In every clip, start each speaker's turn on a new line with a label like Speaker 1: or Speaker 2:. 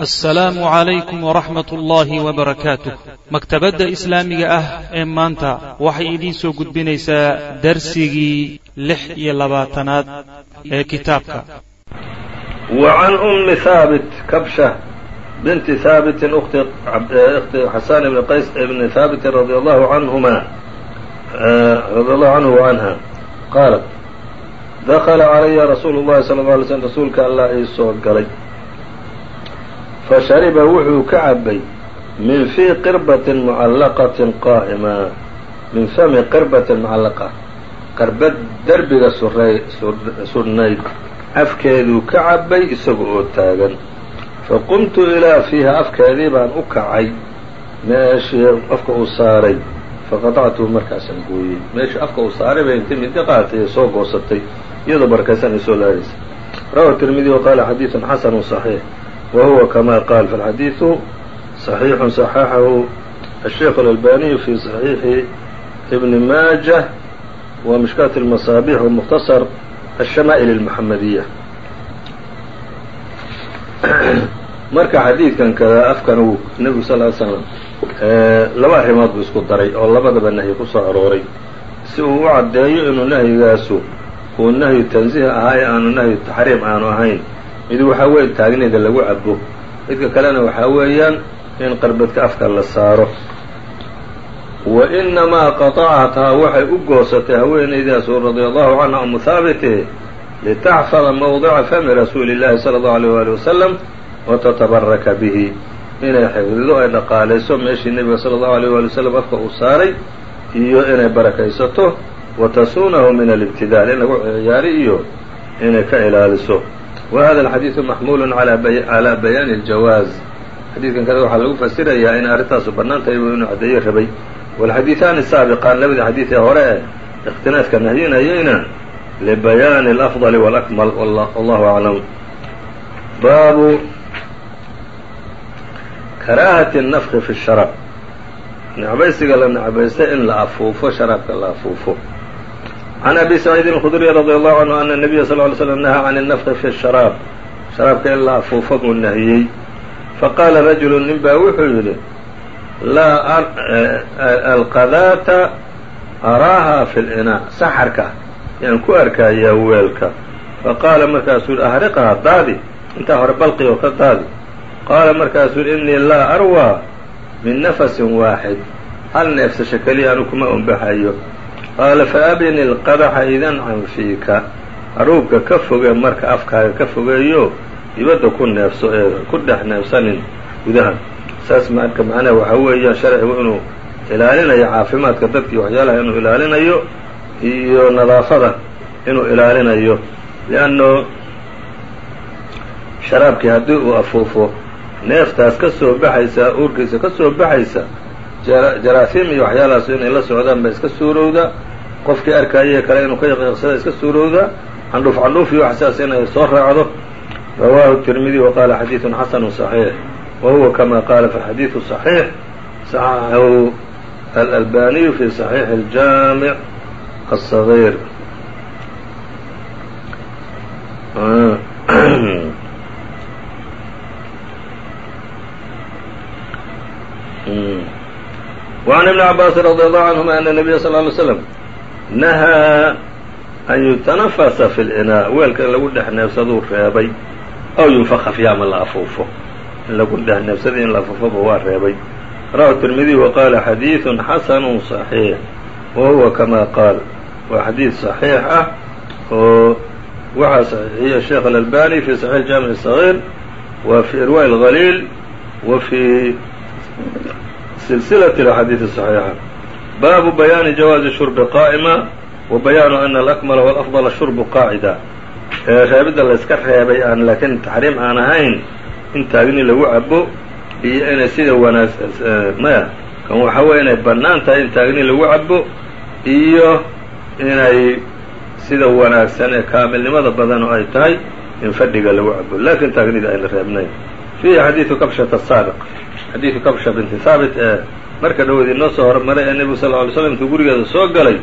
Speaker 1: assalaamu calaykum waraxmat ullaahi wabarakaatuh maktabadda islaamiga ah ee maanta waxay idiin soo gudbinaysaa darsigii lix iyo labaatanaad ee kitaabka.
Speaker 2: Wa can ummi haabit kabsha binti haabitin ti ti xasan ibni qays ibni haabitin radi allahu canhumaa eh, radi allahu canhu wa canha qaalat dakala calaya rasuulu llahi sala alla alay slm rasuulka allah ii soo galay fashariba wuxuu ka cabay min fii qirbatin mucallaqatin qaa'ima min fami qirbatin mucallaqa qarbad derbiga suray sudhnayd afkeeduu ka cabay isaga oo taagan. Faqumtu ilaa fiiha afkeedii baan u kacay. Meeshii afka uu saaray faqatactuhu markaasaan gooyey. Meeshii afka uu saaray bay inta midi qaatay ee soo goosatay iyadoo barakaysan ay soo laadaysa rawahu tirmidi wa qaala xadiidun xasanu صaxiix وهو كما قال فالحديث صحيح صححه الشيخ الألباني في صحيح ابن ماجة ومشكاة المصابيح ومختصر الشمائل المحمدية marka xadiidkan kada afkan uu nebigu sal ly slam laba arrimood buu isku daray oo labadaba nahyi ku soo arooray si uu u caddeeyo inuu nahyigaasu uu nahyu tansiih ahaa ee aanu nahyu taxriim aanu ahayn mid waxa weeye taagneeda lagu cabo midka kalena waxa weeyaan in qarbadka afka la saaro. Wa inamaa qatacathaa waxay u goosatay haweenaydaasu radiallahu canha umu haabite litaxfada mawdica fami rasuuli llahi sala allahu alayh waali wasalam watatabaraka bihi. Inay xifdido ay dhaqaalayso meeshii nebiga sala allahu alayh waali wasalam afka uu saaray iyo inay barakaysato watasuunahu min alibtidaal in lagu ciyaari iyo inay ka ilaaliso وhda الxadيiث maxmul عalى bayaani الjawaaz xadiidkan kale waxaa lagu fasirayaa in arrintaasu bannaan tahay inuu caddeeyo rabay wاlxadiiثaani saabiqaan labada xadiid ee hore ee اkhtinaaska nahyinayayna libayaani الأfضل والأkml wallahu aclam baabu karaahaة الnfki fi الsharab necbaysiga la necbaystay in la afuufo sharaabka la afuufo can abi saciid اlkhudriy radi allahu canhu ana nabiya sal ly slm nahaa can alnafqi fi sharaab sharaabka in la afuufo buu nahiyey faqaala rajulu nin baa wuxuu yidhi laa alqadaata araaha fi linaa saxarka yaan ku arkayaa weelka faqaala markaasuu yidhi ahriqaha daadi intaa hore balqi oo ka daadi qaala markaasuu yidhi innii laa arwaa min nafasin waaxid hal neefsasho keliya anu kuma ombaxayo qaala faabini lqadaxa idancan fiika. Haruubka ka foge marka afkaaga ka fogeeyo dibadda ku neefso ee ku dhex neefsanin gudaha saas marka macnaha waxaa weeyaan sharcigu inuu ilaalinayo caafimaadka dadka waxyaalaha inuu ilaalinayo iyo nadaafada inuu ilaalinayo. Lianno sharaabkii haddii uu afuufo neeftaas ka soo baxaysa uurkiisa ka soo baxaysa jaraafiim iyo waxyaalahaas inay la socdaan baa iska suurowda qofkii arkaaye kale inuu ka yaqiiqsada iska suurowda candhuuf candhuuf iyo wax saas inay soo raacdo rawaahu tirmidi wa qaala xadiidun xasanu صaxiix wa huwa kama qaala fi xadiidu صaxiix صaxaxahu alalbaniyu fi صaxiixi اljaamic الصaغيir وعن ابن عabاس رضي الله عنهma أن النبya صلى اه عليه وسلم نahىa أn يتنفسa في الإناء weelka in lagu dhex neefsaduu reebay أو ينفka فيha ama la afuufo in lagu dhex neefsaday in la afuufoba waa reebay rawaه الترمidي وqاla xadيiث xasن صحيiح وهuوa كama qاal waa xadiiث صحيiح ah oo waxaa صحيixiya شheekh الألباني في صحيح الجامع الصغير و في إrواء الغليل و في silsilaة الأxaadiiث الصaحيiحة باب بيان jawaazi shurbi قائمة وبيان أن الأكمل alakmala walafdala shurbu qaacida reebidda la yska reebay aan laakiin taxriim aan ahayn in taagni lagu cabo iyo inay sida wanaag maya kan waxaa weeye inay bannaan tahay in taagni lagu cabo iyo inay sida wanaagsan ee kaamilnimada badan oo ay tahay in fadhiga lagu cabo laakiin taagnida ayna reebnayn fiihi xadiidu kabshata saabiq xadiidu kabsha binti saabit ee marka dhoweed inoo soo hormaray ee nebigu sal alay slam intuu gurigeeda soo galay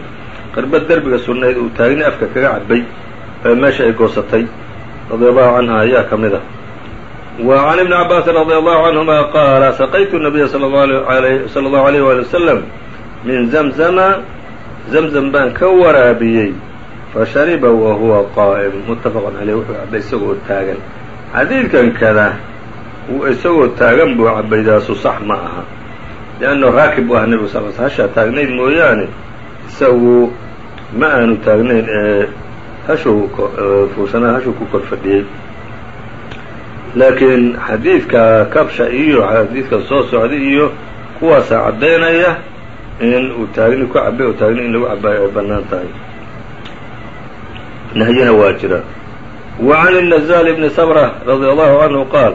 Speaker 2: qarbad derbiga sunnayd uu taagnay afka kaga cabbay ee meesha ay goosatay. Radia allahu canha ayaa ka mid a wa can ibni cabbaasin radia allahu canhuma qaala saqaytu nabiya sal sala allahu alayh waali wasalam min zamzama. Zamzam baan ka waraabiyey fashariba wa huwa qaa'im. Muttafaqun caleyh wuxuu cabbay isagoo taagan. Xadiidkan kada isagoo taagan buu cabay taasu sax ma aha. Lianno raakib u ah nebigu sal sl hashaa taagnayd mooyaane isagu ma aanu taagnayn ee hashuu fuushanaa hashuu ku kor fadhiyey. Laakiin xadiidka kabsha iyo xadiidka soo socda iyo kuwaasaa caddaynaya in uu taagni ku cabay oo taagni in lagu cabaayo ay bannaan tahay. Nahyina waa jira. Wa can الnazaal bni sabra radi allahu canhu qaal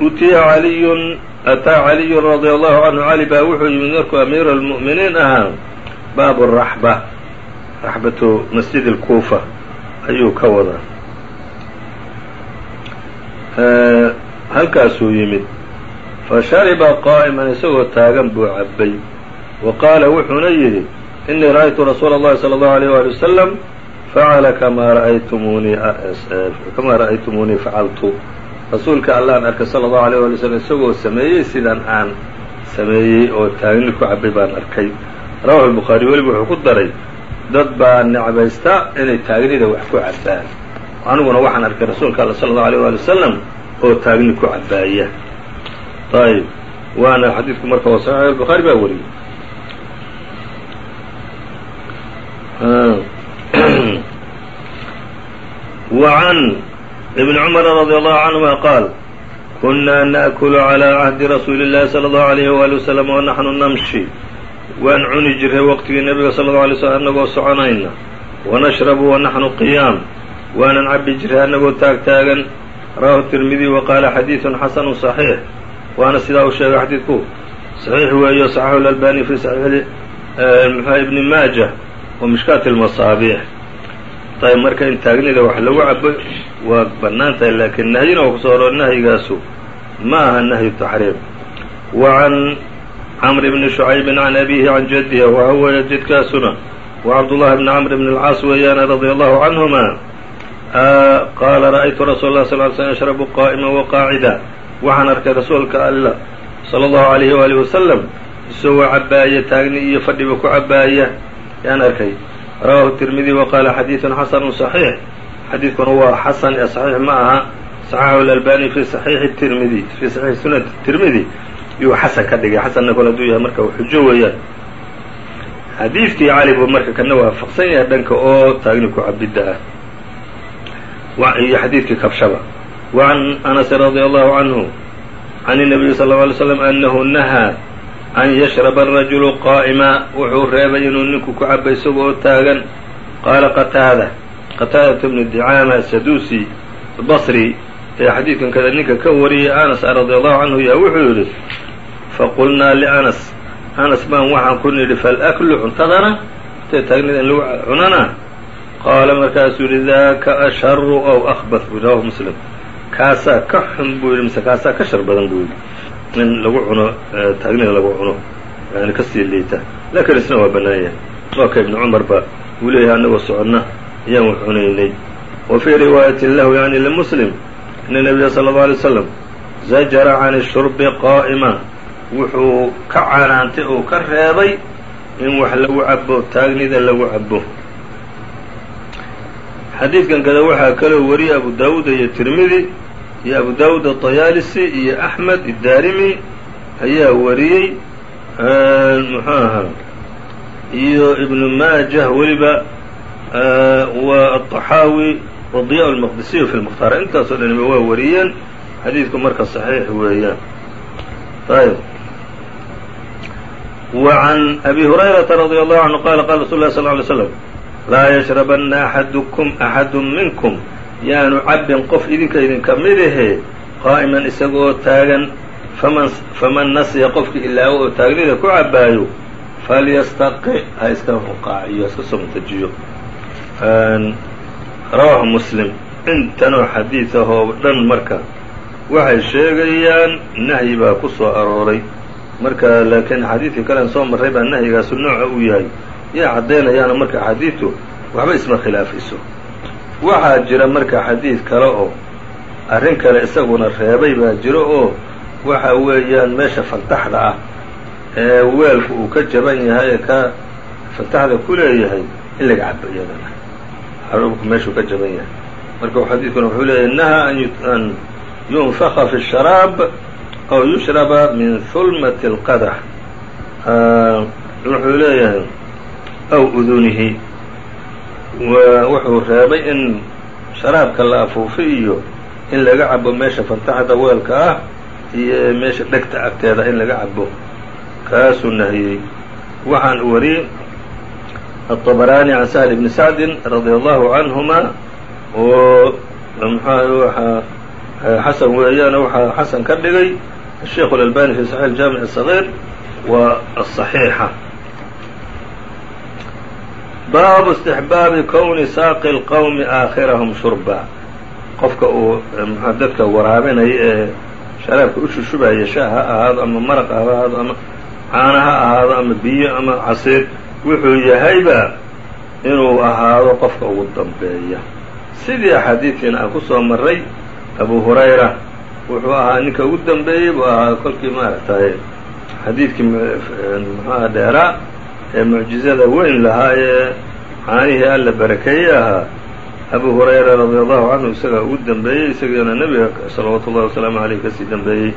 Speaker 2: utiya caliyun ataa caliyun radia allahu canhu cali baa wuxuu yimid markuu amiira almu'miniin ahaa baabu raxba raxbatu masjidi alkuufa ayuu ka wadaa. Halkaasuu yimid fa shariba qaa'iman isagoo taagan buu cabbay wa qaala wuxuuna yidhi inii ra'aytu rasuula allahi sala allahu alayh waali wasalam facala kamaa ra'aytumuunii kamaa ra'aytumuunii facaltu rasuulka allaan arkay sala allahu alيyh wali slm isagoo sameeyey sidaan aan sameeyey oo taagni ku cabbay baan arkay. Rawaxu lbukhaari weliba wuxuu ku daray dad baa necbaysta inay taagnida wax ku cabbaan. Aniguna waxaan arkay rasuulka alla sala allahu alيyh wali wasalam oo taagni ku cabbaaya. Ayb waana xadiidku marka waa saxiix albukhaari baa wariyey ibn cumar radi allahu canhuma qaal kuna naakulu calaa cahdi rasuuli llahi sala allahu alayhi waali wasalam wa naxnu namshi waan cuni jiray waqtigii nebiga sala allau alay slm anagoo soconayna wanashrabu wanaxnu qiyaam waanan cabbi jiray anagoo taagtaagan rawahu tirmidiy wa qaala xadiidun xasanu saxiix waana sidaa u sheegay xadiidku saxiix weeyo saxaxu lalbani fi saxiixi muxua ibni maaja wa mishkaati lmasaabiix ayb marka in taagnida wax lagu cabo waa bannaan tahay laakiin nahyina oo ku soo aroor nahyigaasu ma aha nahyu taxriim wa can camr bni shucaybin can abihi can jadihi wahuwa jidkaasuna wa cabdullahi bni camr bn اlcaas weeyaana radia allahu canhuma qaala ra'aytu rasuul lah sal l slm yashrabu qaa'ima waqaacida waxaan arkay rasuulka alla sala allahu alayhi waalihi wasalam isagoo cabaaya taagni iyo fadhiba ku cabaaya yaan arkay. Rawahu tirmidi waqaala xadiidun xasanu صaxiix xadiidkuna waa xasan ee صaxiix ma aha صaxaxu اlalbani fi صaxiixi tirmidi fi saxiixi sunati tirmidi yuu xasan ka dhigay xasanna kole haduu yahay marka xujo weeyaan xadiidkii cali buu marka kana waafaqsan yahay dhanka oo taagni ku cabidda ah iyo xadiidkii kabshaba wacan anasi radi allahu canhu can الnabiyi sal ه alay slam anahu nahaa an yashraba arajulu qaa'ima wuxuu reebay inuu ninku ku cabo isagoo taagan qaala qataada qataadata bnu dicaama saduusi basri ee xadiidkan kada ninka ka wariyay anas radia allahu canhu yaa wuxuu yidhi faqulnaa lianas anas. Baan waxaan ku nidhi falaklu cuntadana? Intay taagnida in lagu cunana? Qaala markaasuu yidhi daaka asharu aw ahbat buu rawahu muslim. Kaasaa ka xun buu yidhi mise kaasaa ka shar badan buu yidhi. In lagu cuno taagnida lagu cuno yani ka sii liita. Laakiin isna waa bannaan yahay waa ka ibnu cumar uu leeyahay annagoo soconna ayaan wax cunaynay wa fii riwaayatin lahu yani limuslim ina nabiya sala allau alay slam zajara can shurbi qaa'ima. Wuxuu ka canaantay oo ka reebay in wax lagu cabo taagnida lagu cabo xadiidkan kada waxaa kaloo wariyay abu daawuud iyo tirmidi iyo abu daawuud aطayaalisi iyo axmed idaarimi ayaa wariyey muxuu ahaa iyo ibnu maajah weliba waa aلطaxaawi wadiya اlmaqdisiyu fi lmukhtaar intaasoo dhaniba waa wariyeen xadiidku marka صaxiix weeyaan ayb wa can abi hurayrata radi allahu canhu qala qala rasul lah sl ly slm laa yashrabanna axadukum axadu minkum yaanu cabbin qof idinka idinka mid ahee qaa'iman isagoo taagan faman faman nasiya qofkii ilaawo oo taagnida ku cabbaayo falyastaqi ha iska qaaciyo ha iska soo muntajiyo rawaaxu muslim. Intanoo xadiid ahoo dhan marka. Waxay sheegayaan nahyi baa ku soo arooray. Marka laakiin xadiidkii kalean soo marray baa nahyigaasu nooca uu yahay. Yaa caddaynayaana marka xadiidtu waxba isma khilaafayso waxaa jira marka xadiid kale oo arrin kale isaguna reebay baa jiro oo waxa weeyaan meesha fantaxda ah. Ee weelku uu ka jaban yahay ee ka fantaxda ku leeyahay in laga cabo iyadana xarubku meeshuu ka jaban yahay marka xadiidkuna wuxuu leeyahy nahaa an yunfaka fi الsharaab aw yushraba min hulmati اlqadax wuxuu leeyahay aw udunihi wuxuu reebay in sharaabka la afuufi iyo in laga cabo meesha fantaxda weelka ah iyo meesha dhegta agteeda in laga cabo kaasuu nahiyey waxaan wariyey الطبراني عن سهل بن سعد رضي الله عنهما oo mxua xasan weeyaan waxaa xasan ka dhigay الشheikh الألباني في صحيح الجامع الصغير wa الصحيiحة baabu استحبaabi كون saaqi الqوم آakhirahم شhuربا qofka uu mxua dadka waraabinaya ee sharaabka u shushubaya shaah ha ahaado ama maraq ha ahaado ama caana ha ahaado ama biyo ama casiir wuxuu yahayba inuu ahaado qofka ugu dambeeya. Sidii axaadiidkiina aan ku soo maray abu hurayra wuxuu ahaa ninka ugu dambeeyey buu ahaa kolkii maaragtay xadiidkii mxuaha dheeraa ee mucjizada weyn lahaa ee caanihii alla barakeeye ahaa. Abu hurayra radi allahu canhu isagaa ugu dambeeyey isagiina nebiga salawaatu ullahi wasalaamu aleyh ka sii dambeeyey.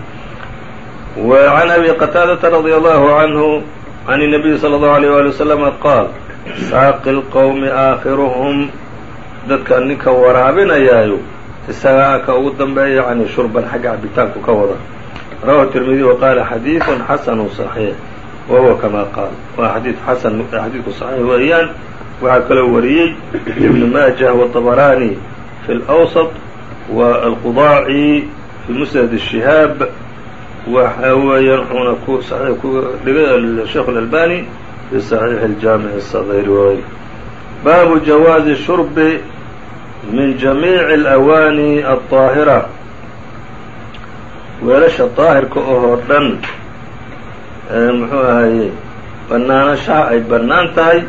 Speaker 2: Wa can abi qataadata radi allahu canhu can الnabiyi slى اllahu alيyه wali waslama qaal saaqi اlqowmi aakhiruhum dadka ninka waraabinayaayo isagaa ka ugu dambeeya yani shurban xagga cabitaanku ka wada rawahu tirmidi wa qaala xadiiثu xasanu صaxiix wa huwa kama qaal waa xadii xasan xadiidku صaxiix weeyaan waxaa kaloo wariyey ibn maajah wطabarani fi اlأwsط wa alqudaaci fi musnad الشihaab waxa weeyaan wuxuuna ku صaxiix ku dhigay sheikh الألbani fi صaxiix الjaamiع الصغيr wغayr baabu jawaazi shurbi min jamiici اlأwaani الطaahira weelasha daahirka ohoo dhan muxuu ahaye banaanashaha ay bannaan tahay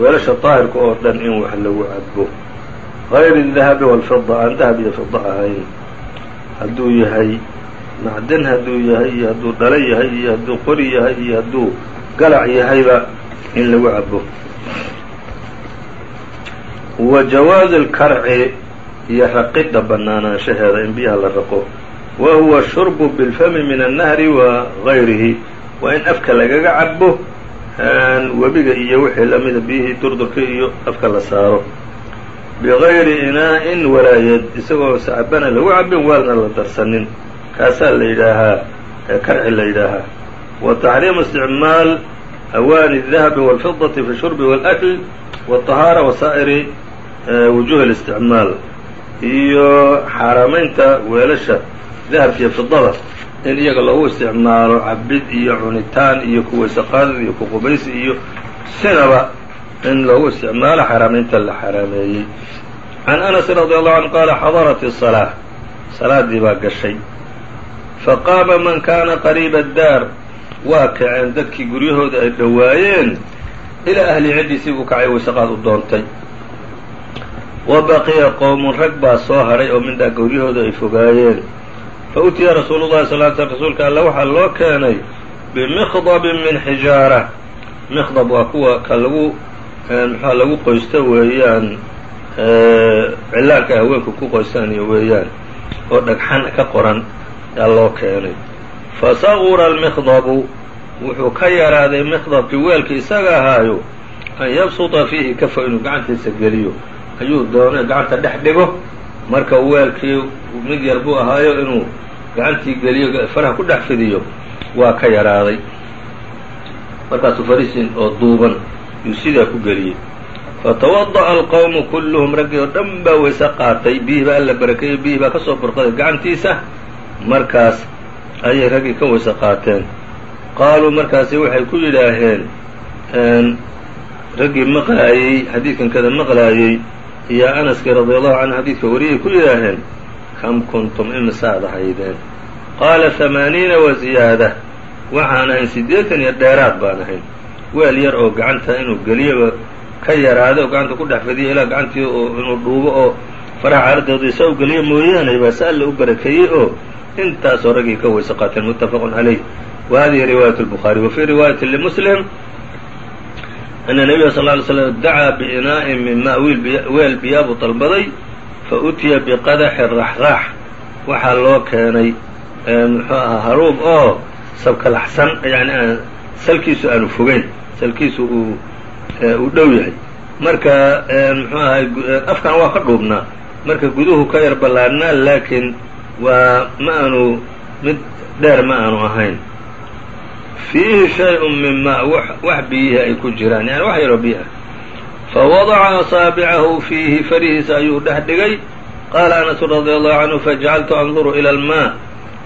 Speaker 2: weelasha daahirka oo dhan in wax lagu cabo غayr الdahabi wاlfida aan dahab iyo fida ahayn hadduu yahay macdan hadduu yahay iyo hadduu dhalo yahay iyo hadduu qori yahay iyo hadduu galac yahayba in lagu cabo wa jawaazu اlkarci iyo raqidha banaanaanshaheeda in biyaha la raqo. Wa huwa shurbu bilfami min annahri wa gayrihi waa in afka lagaga cabo webiga iyo wixii lamida biyihii durdurka iyo afka la saaro. Bigayri inaa-in walaayad isagoo sacabana lagu cabin waalna la darsanin kaasaa la yidhaahaa karci la yidhaahaa wa taxriimu isticmaal awaani الdahabi wاlfidati fi shurbi wاlأkl wالطahaara wasaa'iri wujuhi اlisticmaal iyo xaaraamaynta weelasha dahabka iyo fidada in iyaga lagu isticmaalo cabid iyo cunitaan iyo kuwaysaqaadid iyo kuqubaysi iyo sinaba in lagu isticmaalo xaaraamaynta la xaraameeyey can anas radi allahu canhu qaala xadarat الصalaaة salaadii baa gashay faqaama man kaana qariiba daar waa kaceen dadkii guryahooda ay dhowaayeen ilaa ahli ciddiisii buu kacay waysaqaad u doontay wa baqiya qowmun rag baa soo hadhay oo mindhaa guryahooda ay fogaayeen fa utiya rasuulu llahi sal l rasuulka alla waxaa loo keenay bimikhdabin min xijaara mikhdab waa kuwa ka lagu muxua lagu qoysto weeyaan cillaanka haweenku ku qoystaan weeyaan oo dhagxan ka qoran yaa loo keenay fa sagura almikhdabu wuxuu ka yaraaday mikhdabkii weelkii isaga ahaayo an yabsuta fiihi kafa inuu gacantiisa geliyo. Ayuu doonay gacanta dhex dhigo marka weelkii mid yar buu ahaayo inuu gacantii geliyo faraha ku dhex fidiyo waa ka yaraaday. Markaasuu farisin oo duuban yuu sidaa ku geliyey. Fatawada'a alqowmu kulluhum raggii oo dhan baa wayse qaatay biyihii baa alla barakeeyey biyihii baa ka soo burqaday gacantiisa markaas ayay raggii ka wayse qaateen. Qaaluu markaasi waxay ku yidhaaheen raggii maqlaayey xadiidkan kada maqlaayey iyo anaskii radi allahu canhu xadiidka wariyay ku yidhaaheen kam kuntum imisaad ahaydeen qaala hamaaniina wa ziyaada. Waxaan ahayn siddeetan iyo dheeraad baan ahayn. Weel yar oo gacanta inuu geliyoba ka yaraaday oo gacanta ku dhex fidiyo ilaa gacantii inuu dhuubo oo faraha caradooda u geliya mooyaane baase alla u barakeeyey oo intaasoo raggii ka weyse qaateen muttafaqun calayh wa hadihi riwaayat اlbukhaari wa fii riwaayati limuslim ana nebiga sal ly slm dacaa biinaa'in min maa weel biyaabu dalbaday fa utiya biqadaxi raxraax. Waxaa loo keenay muxuu ahaa haruub oo sabkalaxsan yani salkiisu aanu fogeyn salkiisu uu uu dhow yahay. Marka muxuu ahay afkan waa ka dhuubnaa. Marka guduhu ka yar ballaarnaa laakiin waa ma aanu mid dheer ma aanu ahayn. Fiihi shay-un min maa wax biyihii ay ku jiraan yani wax yaroo biyo ah fawadaca asaabicahu fiihi farihiisa ayuu dhex dhigay. Qaala anasu radia allahu canhu fajacaltu anduru ila almaa.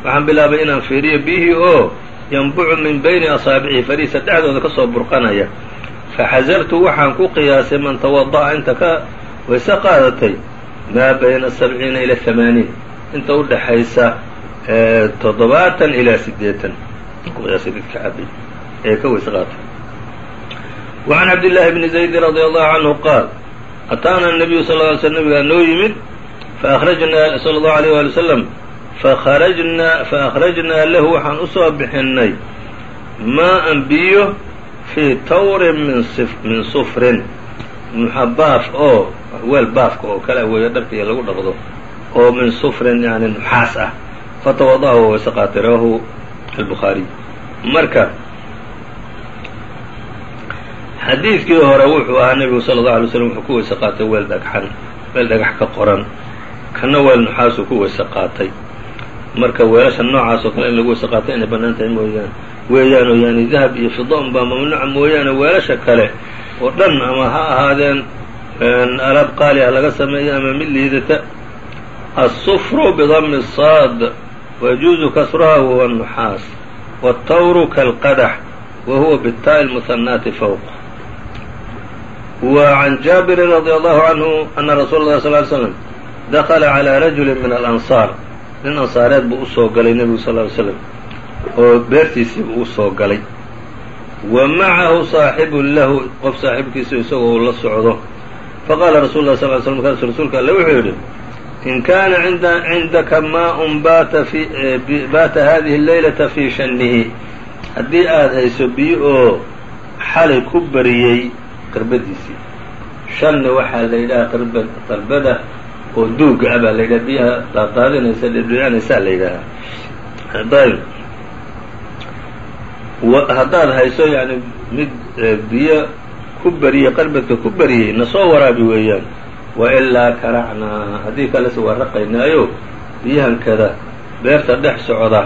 Speaker 2: Waxaan bilaabay inaan fiiriyo biyihii oo yanbucu min bayni asaabicihi farihiisa dhexdooda ka soo burqanaya. Faxasartu waxaan ku qiyaasay man tawada'a inta ka wayse qaadatay. Maa bayna sabciina ila hamaaniin inta u dhaxaysa toddobaatan ilaa sideetan qiyaasay dadka cabay ee ka wayse qaatay وعn cabdاللahi بni زaydi radي allahu canhu qaal ataana الnabiyu sal ly sl nabigaa noo yimid faأhrajnaa slى الlahu عalيه wali wslam faarajnaa faأkhrajnaa lahu waxaan usoo bixinay maa'an biyo fii tawrin min sufrin muxa baaf oo weel baafka oo kale weeyo dharka iyo lagu dhaqdo oo min sufrin yani nuxaas ah. Fatawada'a wa wayse qaatay rawahu albukhaariy marka xadiidkii hore wuxuu ahaa nebigu sala allahu alay slam wuxuu ku weyse qaatay weel dhagxan weel dhagax ka qoran kana weel nuxaasuu ku weyse qaatay marka weelasha noocaas oo kale in lagu weyse qaatay inay bannaan tahay mooyaan weeyaan oo yani dahab iyo fida un baa mamnuuca mooyaane weelasha kale oo dhan ama ha ahaadeen alaab qaali ah laga sameeyo ama mid liidata الsufru bdmi الصaad ويجuuزu kasruha wahuwa النuxaas والtawru kalqadax wa huwa bالtaaءi الmuhanaati fوq وعn jaabirin radي allahu canhu ana rasuula اlah sl ly slm dakla عalى rajuli min alanصaar nin ansaareed buu usoo galay nebigu sal ly slam oo beertiisii buu usoo galay wa macahu saaxibun lahu qof saaxiibkiisa isagoo la socdo faqaala rasul lah sal ly slm markaasu rasuulka alle wuxuu yidhi in kaana cindaka maaءun baata hadihi اleylata fii shanihi haddii aada hayso biyo oo xalay ku bariyey qarbadiisii shanni waxaa la yidhaha qarbada oo duuga ah baa la yidhaha biyaha daadaadinaysa dhidhicanaysaa la yidhaahaa ayb haddaad hayso yani mid biyo ku bariyey qarbadka ku bariyey na soo waraabi weeyaan wailaa karacnaa haddii kalese waa raqaynaayo biyahankada beerta dhex socda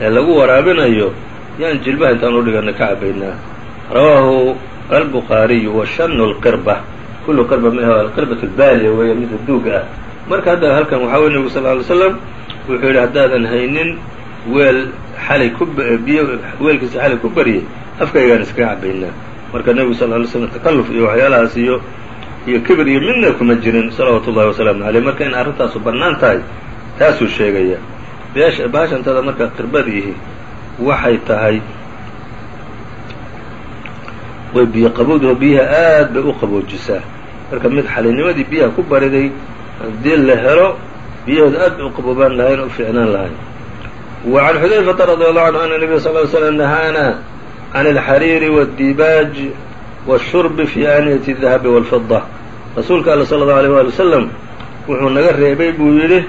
Speaker 2: ee lagu waraabinayo yaan jilbaha intaan udhigana ka cabaynaa rawaahu albukhaariyu washanu lqirba kullu qirba ma alqirbat albaaliya weeya mida duuga ah marka hadda halkan waxaa wey nebigu sal ly slam wuxuu yidhi haddaadan haynin weel xalay ku biyo weelkiisa xalay ku bariyey afkaygaan iskaga cabaynaa marka nebigu sal ly slam takalluf iyo waxyaalahaas iyo iyo kibir iyo midna kuma jirin salawaatu ullahi wasalaamu caleyh marka in arrintaasu bannaan tahay taasuu sheegaya. Baashantada marka qirbadiihi waxay tahay way biyo qabowdoo biyaha aad bay u qaboojisaa. Marka mid xalinimadii biyaha ku bariday haddii la helo biyahooda aad bay u qaboobaan lahayn o u fiicnaan lahayn. Wa can xudayfata radi allahu canhu ana nebiya sal ly slam nahaana can alxariiri waaddibaaj washurbi fii aaniyati dahabi walfida rasuulka alle sala allau aleyh waali wasalam wuxuu naga reebay buu yidhi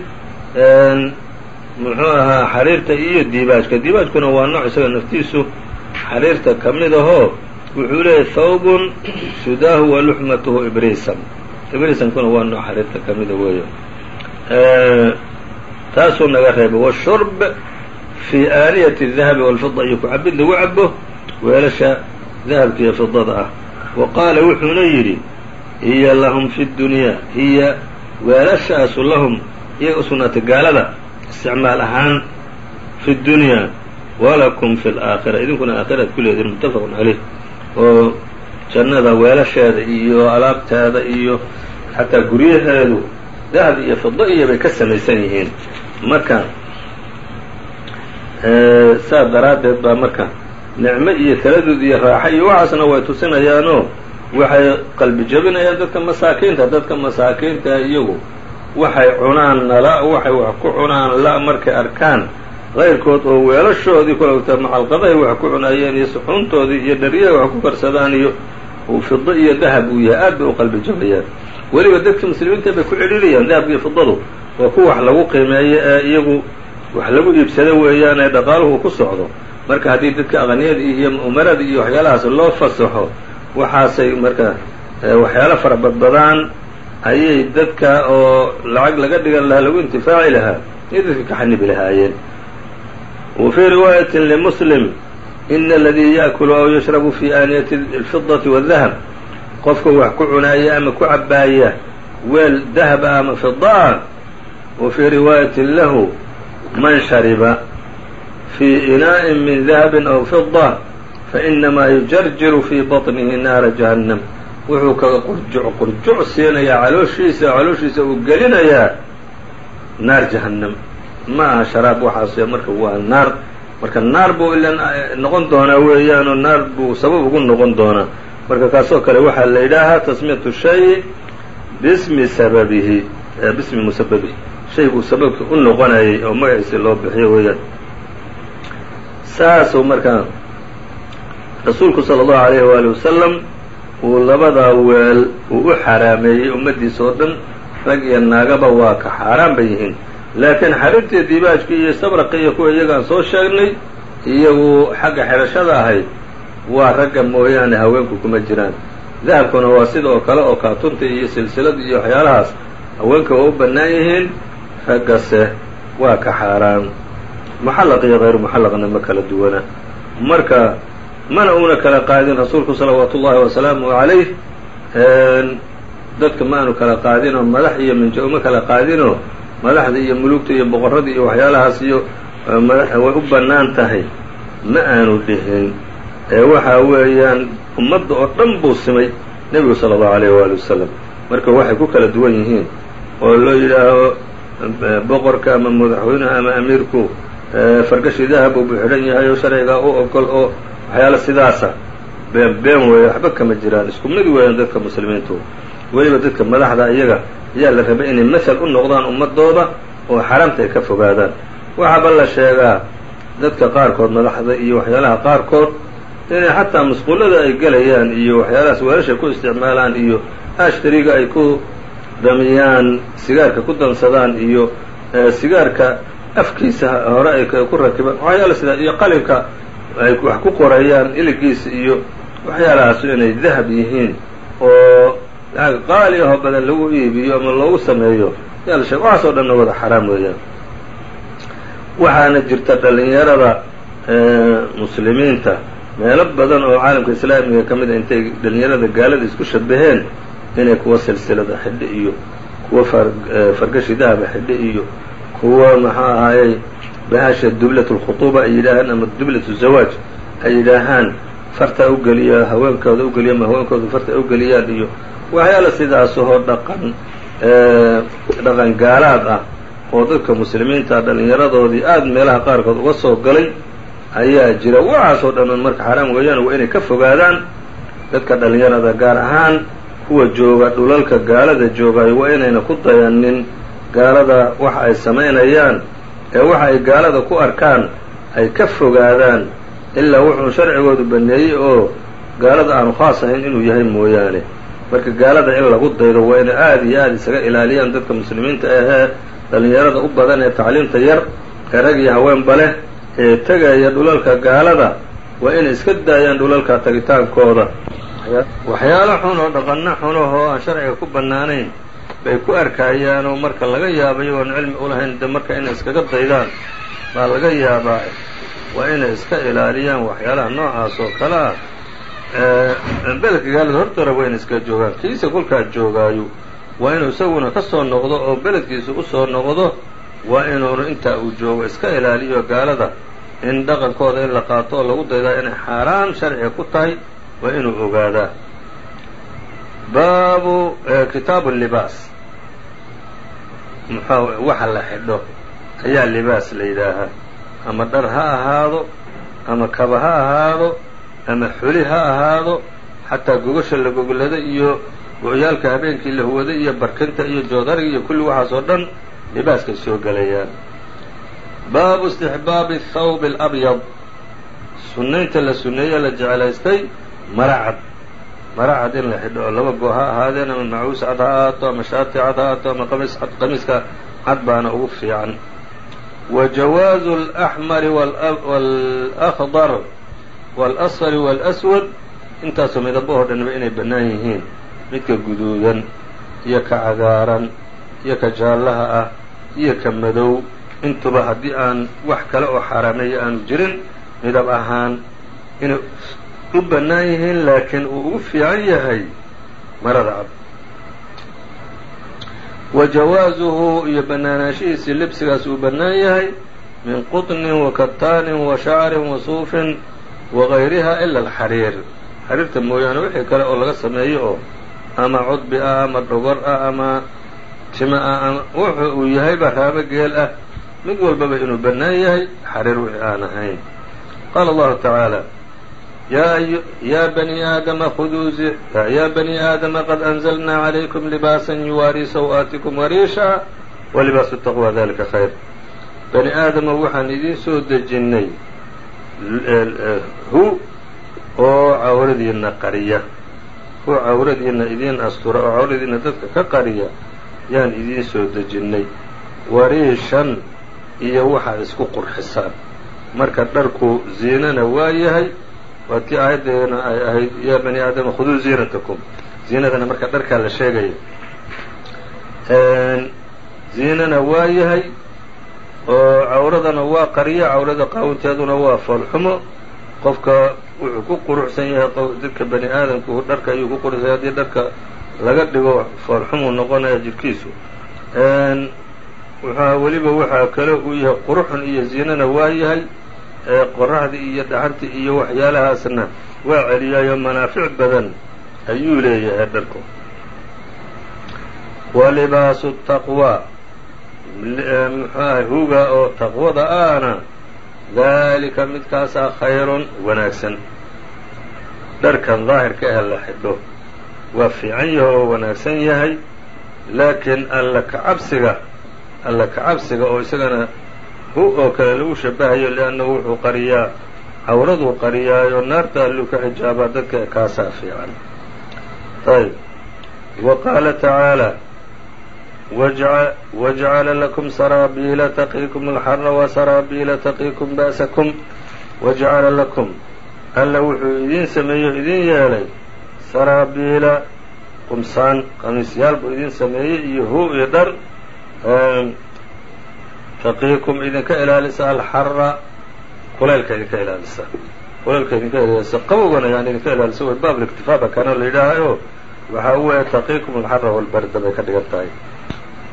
Speaker 2: muxuu ahaa xariirta iyo diibaajka diibaajkuna waa nooc isaga naftiisu xariirta ka mid ahoo wuxuu leeyahy thawbun sudaahu wa luxmatuhu ibriisan ibriisankuna waa nooc xariirta ka mida weeyo taasuu naga reebay washurb fii aaniyati dahabi walfida iyo ku cabid lagu cabo weelasha dahabka iyo fidada ah wa qaala wuxuuna yidhi hiya lahum fi dunyaa hiya weelashaasu lahum iyaga u gaalada isticmaal ahaan fi dunyaa walakum fi laakhira idinkuna aakhiraad ku leedihin muttafaqun caleyh oo jannada weelasheeda iyo alaabteeda iyo xataa guryaheedu dahab iyo fido iyo bay ka samaysan yihiin. Marka saas daraaddeed baa marka nicmo iyo taladood iyo raaxo iyo waxaasna way tusinayaanoo waxay qalbi jabinayaan dadka masaakiinta dadka masaakiinta iyagu waxay cunaan nala waxay wax ku cunaan la markay arkaan. Qayrkood oo weelashoodii kulagta macalqadahay wax ku cunaayeen iyo suxuuntoodii iyo dharyahay wax ku karsadaan iyo uu fido iyo dahab uu yahay aad bay u qalbi jabayaan weliba dadka muslimiinta bay ku celiliyaan dahabka iyo fidadu waa kuwa wax lagu qiimeeyo ee iyagu wax lagu iibsado weeyaan ee dhaqaaluhu ku socdo marka haddii dadka aqniyada iyo umarada iyo waxyaalahaas loo fasaxo waxaasay marka eh, waxyaalo fara badbadaan ayay dadka oo lacag laga dhigan lahaa lagu intifaaci lahaa iyo dadka ka xanibi lahaayeen wa fii riwaayatin limuslim ina aladii yaakulu aw yashrabu fii aaniyati alfidati waadahab qofka wax ku cunaaya ama ku cabbaaya weel dahaba ama fida ah wa fii riwaayatin lahu man shariba fii inaaءi min dahabi aw fida fainamaa yujarjiru fii baطnihi naara jahannam wuxuu kaga qurjuc qurjuc siinayaa calooshiisa calooshiisa uu gelinayaa naar jahannam ma aha sharaab waxaas marka waa naar marka naar buu ila noqon doonaa weeyaanoo naar buu sabab ugu noqon doonaa marka kaasoo kale waxaa la yidhaahaa tasmiyatu shay bismi sababihi bismi musababihi shayguu sababka u noqonayay oo magaciisi loo bixiyo weeyaan saasuu marka rasuulku sala allahu alayhi waali wasalam uu labadaa weel uu u xaraameeyey ummaddiisa oo dhan rag iyo naagaba waa ka xaaraan bay yihiin. Laakiin xariirtii dibaajka iyo sabraqa iyo kuwa iyagaan soo sheegnay iyagu xagga xidhashada ahayd waa ragga mooyaane haweenku kuma jiraan. Dahabkuna waa sida oo kale oo kaatunta iyo silsilada iyo waxyaalahaas haweenka waa u bannaan yihiin raggase waa ka xaaraan muxallaq iyo hayru muxallaqna ma kala duwana. Marka mana uuna kala qaadin rasuulku salawaatu ullahi wasalaamu calayh dadka ma aanu kala qaadinoo madax iyo minjo uma kala qaadinoo madaxda iyo mulugta iyo boqorrada iyo waxyaalahaas iyo way u bannaan tahay. Ma aanu dhihin. Ee waxa weeyaan ummadda oo dhan buu simay nebigu sala allahu alayh waali wasalam marka waxay ku kala duwan yihiin oo loo yidhaaho boqorka ama madaxweynaha ama amiirku fargashi dahab uu xidhan yahay oo sharcigaa u ogol oo waxyaala sidaasa been been weeye waxba kama jiraan. Isku mid weeyaan dadka muslimiintu. Weliba dadka madaxda iyaga ayaa la rabay inay masal u noqdaan ummadooda oo xaramta ay ka fogaadaan. Waxaaba la sheegaa dadka qaarkood madaxda iyo waxyaalaha qaarkood inay xataa musqullada ay gelayaan iyo waxyaalahaas weelashay ku isticmaalaan iyo ashtariga ay ku damiyaan sigaarka ku dansadaan iyo sigaarka afkiisa hore ay ku rakibaan waxyaala sidaa iyo qalinka ay wax ku qorayaan iligiisa iyo waxyaalahaas inay dahab yihiin oo qaali ahoo badan lagu iibiyo ama loogu sameeyo. Yaa la sheeg waxaas oo dhanna wada xaraam weeyaan. Waxaana jirta dhallinyarada muslimiinta meelo badan oo caalamka islaamiga ka mid a intay dhallinyarada gaalada isku shabaheen inay kuwa silsilada xidhe iyo kuwa fargashi dahaba xidhe iyo kuwa maxuu ahaayey bahasha dublat lkhutuuba ay yidhaahaan ama dublat zawaaj ay yidhaahaan fartaa ugeliya haweenkooda ugeliya ama haweenkooda farta ugeliyaan iyo waxyaala sidaasahoo dhaqan dhaqan gaalaad ah oo dadka muslimiinta dhallinyaradoodii aada meelaha qaarkood uga soo galay ayaa jira waxaasoo dhan marka xaraam weeyaan waa inay ka fogaadaan dadka dhallinyarada gaar ahaan kuwa jooga dhulalka gaalada joogaayo waa inayna ku dayanin gaalada waxa ay samaynayaan ee waxa ay gaalada ku arkaan ay ka fogaadaan ilaa wuxuu sharcigoodu baneeyey oo gaalada aanu khaas ahayn inuu yahay mooyaane. Marka gaalada in lagu daydo waa inay aada iyo aada isaga ilaaliyaan dadka muslimiinta ahee dhallinyarada u badan ee tacliimta yar ee rag iyo haweenba leh ee tegaya dhulalka gaalada waa inay iska daayaan dhulalka tagitaankooda. Waxyaalo xun oo dhaqanno xunahoo aan sharciga ku bannaanayn bay ku arkayaan oo marka laga yaabayo oon cilmi ulahayn de marka inay iskaga daydaan baa laga yaabaa waa inay iska ilaaliyaan waxyaalaha noocaas oo kale ah. Beledka gaalada hortara waa inay iska joogaan kiisa kolkaa joogaayo waa inuu isaguna ka soo noqdo oo beledkiisa u soo noqdo waa inuunu intaa uu joogo iska ilaaliyo gaalada. In dhaqankooda in la qaato oo lagu daydaa inay xaaraan sharciga ku tahay waa inuu ogaadaa baabu kitaabu libaas muxuu waxa la xidho ayaa libaas la yidhaahaa ama dhar ha ahaado ama kaba ha ahaado ama xuli ha ahaado xataa gogasha la goglada iyo go-yaalka habeenkii la huwaday iyo barkinta iyo joodariga iyo kulli waxaas oo dhan libaaskay soo gelayaan baabu istixbaabi athawb alabyad sunnaynta la sunneeye la jeclaystay mara mara cad in la xidho oo laba go ha ahaadeen ama macuus cad ha ahaato ama shaati cad ha ahaato ama qamiis cad qamiiska cad baana ugu fiican. Wa jawaazu alaxmari waalakhdar waalasfari waalaswad intaasoo midabahoo dhanba inay bannaan yihiin. Midka guduudan iyo ka cagaaran iyo ka jaallaha ah iyo ka madow. Intuba haddii aan wax kale oo xaaraameeya aanu jirin midab ahaan inay u bannaan yihiin laakiin uu ugu fiican yahay marada cad wa jawaasuhu iyo bannaanaanshihiisii libsigaas uu bannaan yahay min qطnin wa kataanin wa shacrin wa suufin wa gayriha ila alxariir. Xariirta mooyaane wixii kale oo laga sameeyo oo ama cudbi ah ama dhogor ah ama tima ah ama wuxu uu yahayba raabo geel ah. Mid walbaba inuu bannaan yahay xariir wixii aan ahayn. Qaala allahu tacaala ya bani aadama qad anzalnaa calaykum libaasan yuwaarii saw-aatikum wariisha wa libaasu taqwa dalika khayr bani aadama waxaan idiin soo dejinnay hu oo cawradiina qariya hu cawradiina idiin astura oo cawradiina dadka ka qariya yaan idiin soo dejinnay wariishan iyo waxaad isku qurxisaan marka dharku ziinana waa yahay waa tii aayaddeena ay ahayd yaa bani aadama khuduu ziinatakum. Ziinadana marka dharkaa la sheegaya ziinana waa yahay oo cawradana waa qariya cawrada qaawinteeduna waa foolxumo qofka wuxuu ku quruxsan yahay dadka bani aadamku dharka ayuu ku quruxsan yahay. Haddii dharka laga dhigo foolxumuu noqonaya jidhkiisu weliba waxaa kale uu yahay quruxun iyo ziinana waa yahay qoraxdii iyo dhaxantii iyo waxyaalahaasna waa celiyaayo manaafic badan ayuu leeyahay dharku wa libaasu taqwa muxuaha huga oo taqwada ahna daalika midkaasaa khayrun wanaagsan. Dharkan daahirka ah la xidho waa fiican yahay oo wanaagsan yahay laakiin alla kacabsiga alla kacabsiga oo isagana hu oo kale lagu shabahayo liannahu wuxuu qariyaa cawraduu qariyaayo naarta alluu ka xijaabaa dadka kaasaa fiican. Ayb wa qaala tacaalى wajacala lakum saraabiila taqiikum alxara wasaraabiila taqiikum ba'sakum wajacala lakum. Alla wuxuu idiin sameeyo idiin yeelay saraabiila qumsaan qamiisyaal buu idiin sameeyey iyo hu iyo dhar taqiikum idinka ilaalisa alxara kulaylka idinka ilaalisa kulaylka idinka ilaalisa qabowgana yani idinka ilaalisa way baab liktifaaba kana la yidhaahayo. Waxaa weeye taqiikum alxara walbarda bay ka dhigan tahay.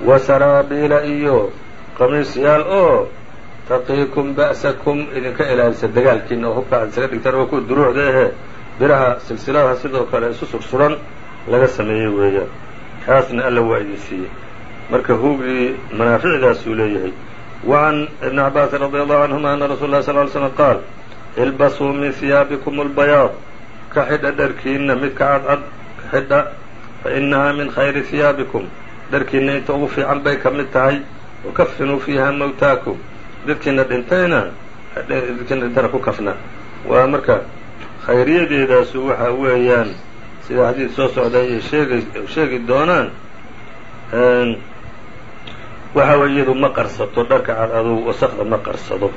Speaker 2: Wa saraabiila iyo qamiisyaal oo taqiikum ba'sakum idinka ilaalisa dagaalkiina oo hubka aad isaga dhigtaan oo kuwa duruucda ahe biraha silsiladaha sidoo kale isu sursuran laga sameeyey weeyaan kaasna alla waa idin siiyey. Marka hugii manaaficdaasuu leeyahay وعn iبن عabاس رضي الله عنهma أن رsuل الله صل ل سلم qاal اlbasuu min ثiyaabiكم البyاaض ka xidha dharkiina midka cadcad ka xidha faإnaha min khayri ثiyaabiكم dharkiina inta ugu fiican bay ka mid tahay وkafinuu fiiha mawtaakum dadkiina dhintayna dadkiina dhintana ku kafna waa marka khayriyadeedaasu waxa weeyaan sida xadiid soo socda ay sheegi doonaan waxa weye iyadu ma qarsato dharka cad adugu wasakda ma qarsado.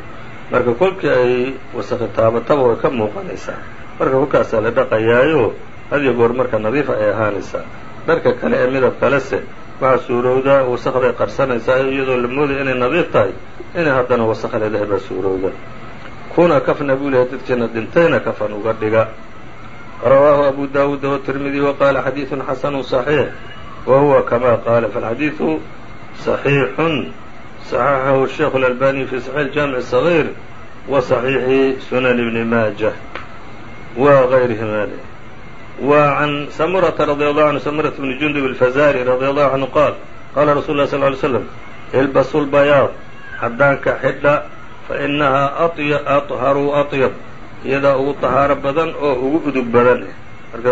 Speaker 2: Marka kolkii ay wasakhi taabataba way ka muuqanaysaa. Marka kolkaasaa la dhaqayaayo hadiyo goor marka nadiifa ay ahaanaysaa. Dharka kale ee midab kalese waxaa suurowdaa wasakhday qarsanaysaa iyadoo la moodaya inay nadiif tahay inay haddana wasakh leedahay baa suurowda. Kuna kafna buu lehay dadkeena dhintayna kafan uga dhiga. Rawaahu abu daawuuda watirmidi wa qaala xadiidun xasanun saxiix wa huwa kamaa qaala falxadiidu صaxiixun صaxaxahu الsheikh اlalbani fi صaxiix اjaamiع الصغيir wa صaxiixi sunan ibni maajah wa غayrihima wa can samurata radi allahu canhu samurata bni jundub alfazari radi allahu canhu qaal qaala rasul lah sl ly slam ilbasu lbayaad caddaanka xidha fainahaa aطharu aطyab iyadaa ugu طahaaro badan oo ugu udug badan marka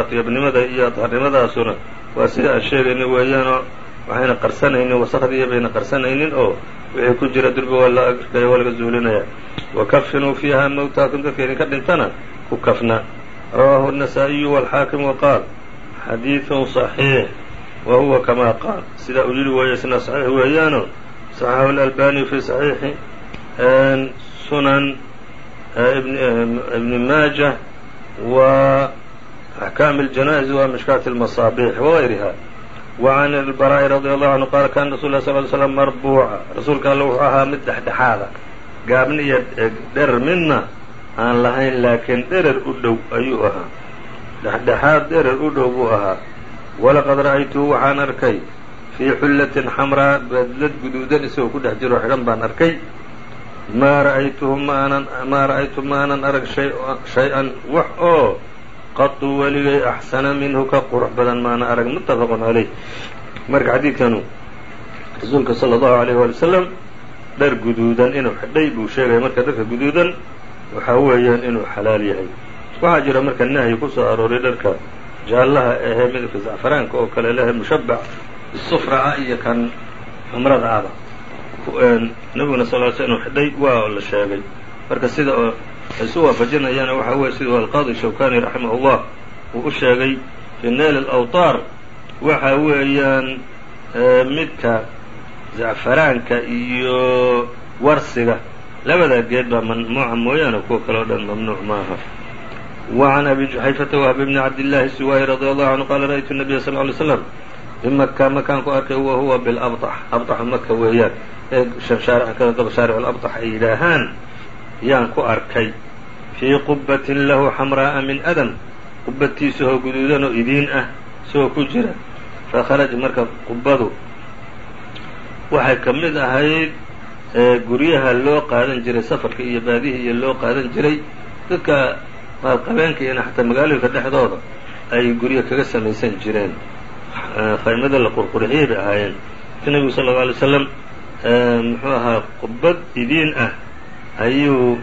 Speaker 2: atyabnimada iyo adharnimadaasuna waa sida aan sheegayna weeyaanoo waxayna qarsanaynin wasakdiiya bayna qarsanaynin oo wixii ku jira durba waa la arkaya waa laga zuulinaya wakafinuu fiiha mawtaakum dadka idinka dhintana ku kafna rawaahu النasaaئiyu wاlxaakim waqaal xadiiثun صaxiix wa huwa kama qaal sidaa uu yihi weeye isna صaxiix weeyaano صaxaxahu اlalbaniyu fi صaxiixi sunan ibni maaja wa axkaam اljanaa'iz wa mishkaat اlmasaabix wغayriha وعn الbrاء رضي الله عنه qال kاn رsul ه صل ل sلم marbuuca rasuulka all wuxuu ahaa mid dhexdhexaada gaabni iyo dherer midna aan lahayn laakiin dherer u dhow ayuu ahaa dhexdhexaad dherer u dhow buu ahaa walaqad ra'aytuhu waxaan arkay fii xullatin xamraa badlad guduudan isagoo ku dhex jiro xidhan baan arkay maa ra'aytuhu maanan maa ra'aytu maanan arag shay-an wax oo qatu weligay axsana minhu ka qurux badan maana arag muttafaqun calayh marka xadiidkanu rasuulka sala allahu alayh waali wasalam dhar guduudan inuu xidhay buu sheegaya marka dharka guduudan waxaa weeyaan inuu xalaal yahay. Waxaa jira marka nahyi ku soo arooray dharka jaallaha ahee midabka zacfaraanka oo kale lehe mushabac isufra ah iyo kan xumrada ahba nabiguna sal l sl inuu xidhay waa la sheegay. Marka sida oo isu waafajinayaana waxaa weye siduu alqaadi shawkani raximah ullah uu u sheegay fi nayl alawtaar waxa weeyaan midka zacfaraanka iyo warsiga labada geed baa mamnuuca mooyaane kuwa kale o dhan mamnuuc maaha وعn abi juxayfata wahb bni cabdillaahi siwaayi radi allahu canhu qaala ra'ytu nabiya sal ly slam bimaka makaan ku arkay wa huwa bilabطx abطxa maka weeyaan ee daba shaaric labطx ay yidhaahaan yaan ku arkay fii qubatin lahu xamraa'a min adam. Qubadtiisahoo guduudan oo idiin ah isagoo ku jira. Fakharaja marka qubadu waxay ka mid ahayd guryaha loo qaadan jiray safarka iyo baadihii iyo loo qaadan jiray. Dadka maalqabeenka iyona xataa magaalooyinka dhexdooda ay guryo kaga samaysan jireen. Khaymada la qurqurxiyey bay ahaayeen. Si nebigu sal lla alay slam muxuu ahaa qubad idiin ah ayuu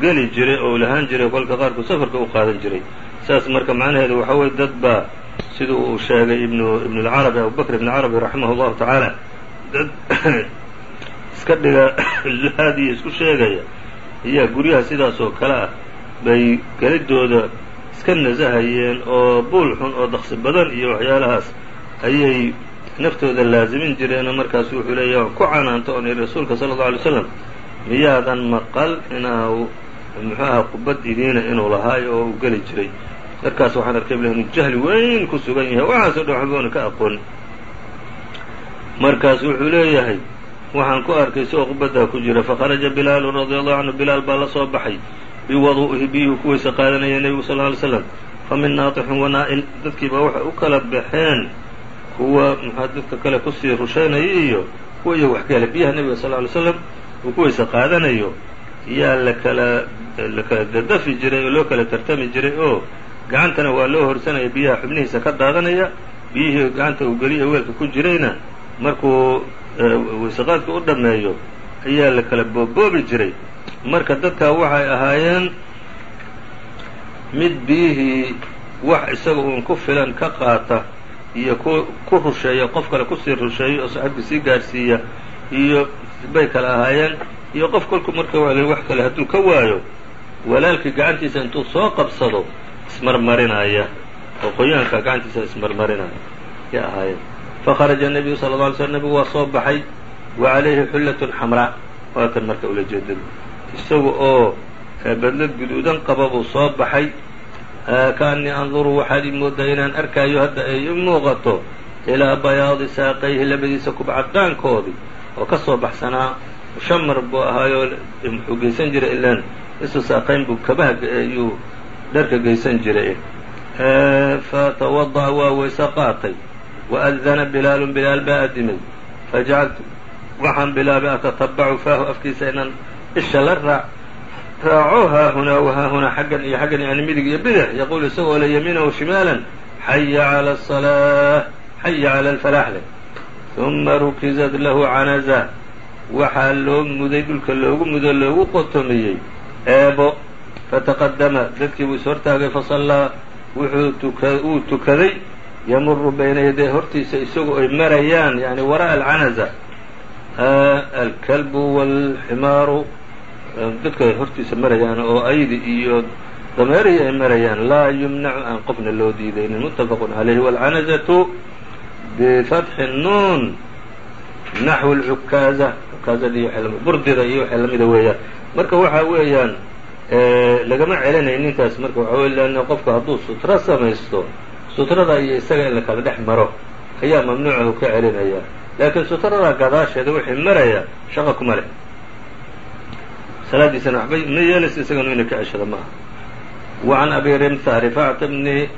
Speaker 2: geli jiray oo lahaan jiray kolka qaarkood safarka u qaadan jiray saas marka macnaheedu waxaa weye dad baa sida uu sheegay ibnu ibn اlcarabi abubakr ibn carabi raximah اllahu tacaala dad iska dhiga laadiya isku sheegaya iyaa guryaha sidaas oo kale ah bay gelidooda iska nasahayeen oo buul xun oo daqsi badan iyo waxyaalahaas ayay naftooda laazimin jireenoo markaasu wuxuu leeya ku canaanta oon yihi rasuulka sala اllau alay slam miyaadan maqal inaa muxuu aha qubad idiina inuu lahaayo oo uu geli jiray. Markaas waxaan arkay bl inuu jahli weyn ku sugan yahay waxaasoo dhan waxboona ka aqoon. Markaas wuxuu leeyahay waxaan ku arkay isagoo qubaddaa ku jira fakharaja bilaalu radia allahu canhu bilaal baa la soo baxay biwadu'ihi biyuhu kuwaysa qaadanaya nebigu sal lla alay slam famin naatixin wanaa'il dadkiiba waxay u kala baxeen kuwa muxaa dadka kale ku sii rushaynaya iyo kuwa iyo wax kale biyaha nebiga sal lla alay slam uu kuwaysa qaadanayo yaa lakala la kala dadafi jiray oo loo kala tartami jiray oo gacantana waa loo horsanaya biyaha xubnihiisa ka daadanaya biyihii gacanta uu geliyo weelka ku jirayna markuu waysaqaadka u dhammeeyo ayaa la kala booboobi jiray. Marka dadkaa waxay ahaayeen mid biyihii wax isaga uun ku filan ka qaata iyo ku ku rusheeya qof kale ku sii rusheeya oo saaxiibka sii gaarhsiiya iyo bay kale ahaayeen iyo qof kolku marka wax kale hadduu ka waayo walaalkii gacantiisa intuu soo qabsado ismarmarinaya oo qoyaanka gacantiisa ismarmarinaya. Ya ahaayeen fakharaja nebiyu sala lla alay slm nebigu waa soo baxay wa calayhi xullatun xamraa waa kan marka ula jeedadu. Isaga oo badlad guduudan qaba buu soo baxay. Kaanii anduru waxaad ii moodaa inaan arkaayo hadda ay i muuqato ilaa bayaadi saaqayhi labadiisa kubcadaankoodii oo ka soo baxsanaa mushamar buu ahaayoo muxuu geysan jiray ilaan. Isu saaqayn buu kabaha ayuu dharka geysan jiray. Fatawada'a waa weyse qaatay. Waadana bilaalun bilaal baa adimay fajacaltu waxaan bilaabay atatabacu faahu afkiisa inaan isha la raac raaco haahunaa wahaahunaa xaggan iyo xaggan yani midig iyo bidix. Yaquul isagoo le yamiinahu shimaalan xaya cala asalaa xaya cala alfalaax leh. Uma rukizat lahu canaza waxaa loo muday dhulka loogu mudo loogu qotomiyey. Eebo fataqadama dadkii buu is hortaagay fasallaa wuxuu uu tukaday yamuru bayna yaday hortiisa isagoo ay marayaan yani wara'a alcanaza. Alkalbu wاlximaaru dadka ay hortiisa marayaan oo aydi iyo dameerihii ay marayaan laa yumnacu aan qofna loo diidaynin mutafaqu calayhi. Wاlcanazatu bifatxi nuun naxwi lcukaaza cukaazada iyo burdida iyo waxay lamida weeyaan. Marka waxa weeyaan lagama celinay ninkaas marka waxa wey leanna qofku hadduu sutro samaysto sutrada iyo isaga in la kala dhex maro ayaa mamnuucahu ka celinaya. Laakiin sutrada gadaasheeda wixii maraya shaqa kuma leh. Salaadiisana waxba ma yeelaysa isagana ina ka ceshada maaha wa can abi rimha rifacata bni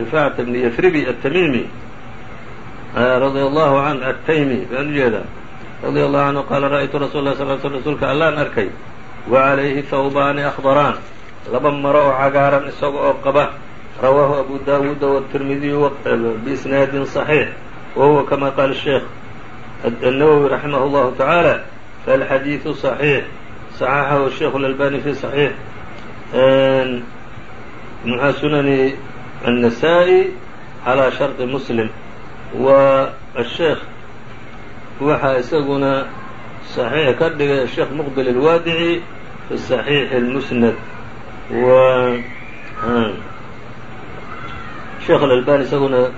Speaker 2: rifacata bni yafribi atamimi radia allahu an ataymi baan u jeedaa radia allahu canhu qaala ra'aytu rasul lah sal sl rsulka allaan arkay wa calayhi hawbaani akhdaraan laba maro oo cagaaran isaga oo qaba rawaahu abu dawuuda wالtirmidiyu biisnaadin صaxiix wa huwa kama qaala sheekh الnawowi raximah اllahu taعaalى falxadiiثu صaxiix صaxaxahu sheikh اlalbani fi صaxiix mxaa sunani النasaaئي calى sharطi muslim wa الsheekh waxaa isaguna صaxiix ka dhigay الsheekh mqbil الwaadici fi صaxiix الmusnad sheekh alalbani isaguna